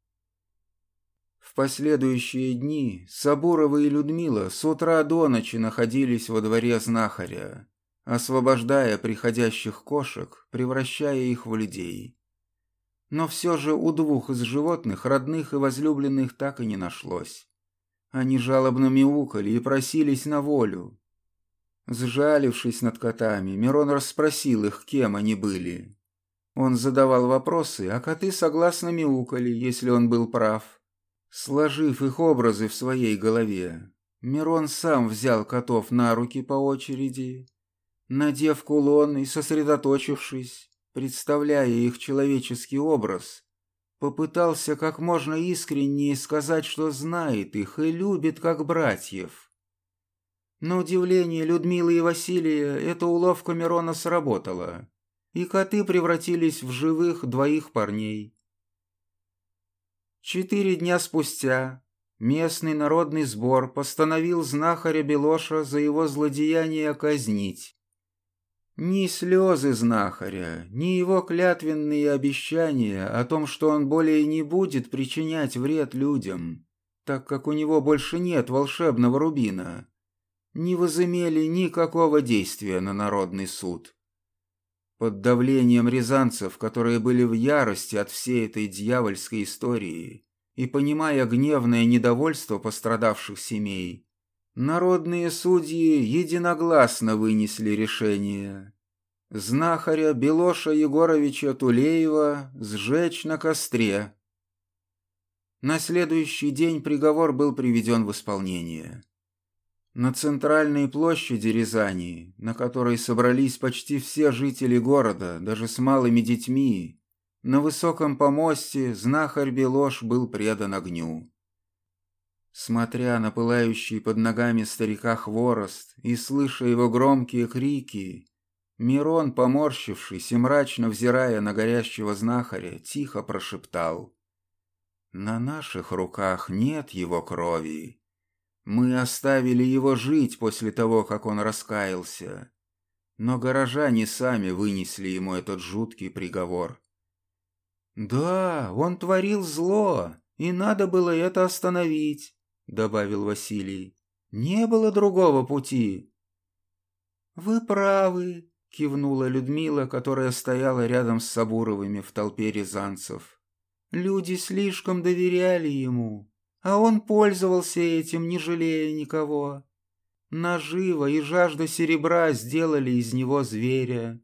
Последующие дни Сабурова и Людмила с утра до ночи находились во дворе знахаря, освобождая приходящих кошек, превращая их в людей. Но все же у двух из животных, родных и возлюбленных, так и не нашлось. Они жалобно мяукали и просились на волю. Сжалившись над котами, Мирон расспросил их, кем они были. Он задавал вопросы, а коты согласно мяукали, если он был прав. Сложив их образы в своей голове, Мирон сам взял котов на руки по очереди, надев кулон и сосредоточившись, представляя их человеческий образ, попытался как можно искреннее сказать, что знает их и любит как братьев. На удивление Людмилы и Василия эта уловка Мирона сработала, и коты превратились в живых двоих парней. Четыре дня спустя местный народный сбор постановил знахаря Белоша за его злодеяние казнить. Ни слезы знахаря, ни его клятвенные обещания о том, что он более не будет причинять вред людям, так как у него больше нет волшебного рубина, не возымели никакого действия на народный суд. Под давлением рязанцев, которые были в ярости от всей этой дьявольской истории, и понимая гневное недовольство пострадавших семей, Народные судьи единогласно вынесли решение. Знахаря Белоша Егоровича Тулеева сжечь на костре. На следующий день приговор был приведен в исполнение. На центральной площади Рязани, на которой собрались почти все жители города, даже с малыми детьми, на высоком помосте знахарь Белош был предан огню. Смотря на пылающий под ногами старика хворост и слыша его громкие крики, Мирон, поморщившись и мрачно взирая на горящего знахаря, тихо прошептал. «На наших руках нет его крови. Мы оставили его жить после того, как он раскаялся. Но горожане сами вынесли ему этот жуткий приговор». «Да, он творил зло, и надо было это остановить добавил Василий. «Не было другого пути». «Вы правы», — кивнула Людмила, которая стояла рядом с Сабуровыми в толпе рязанцев. «Люди слишком доверяли ему, а он пользовался этим, не жалея никого. Нажива и жажда серебра сделали из него зверя.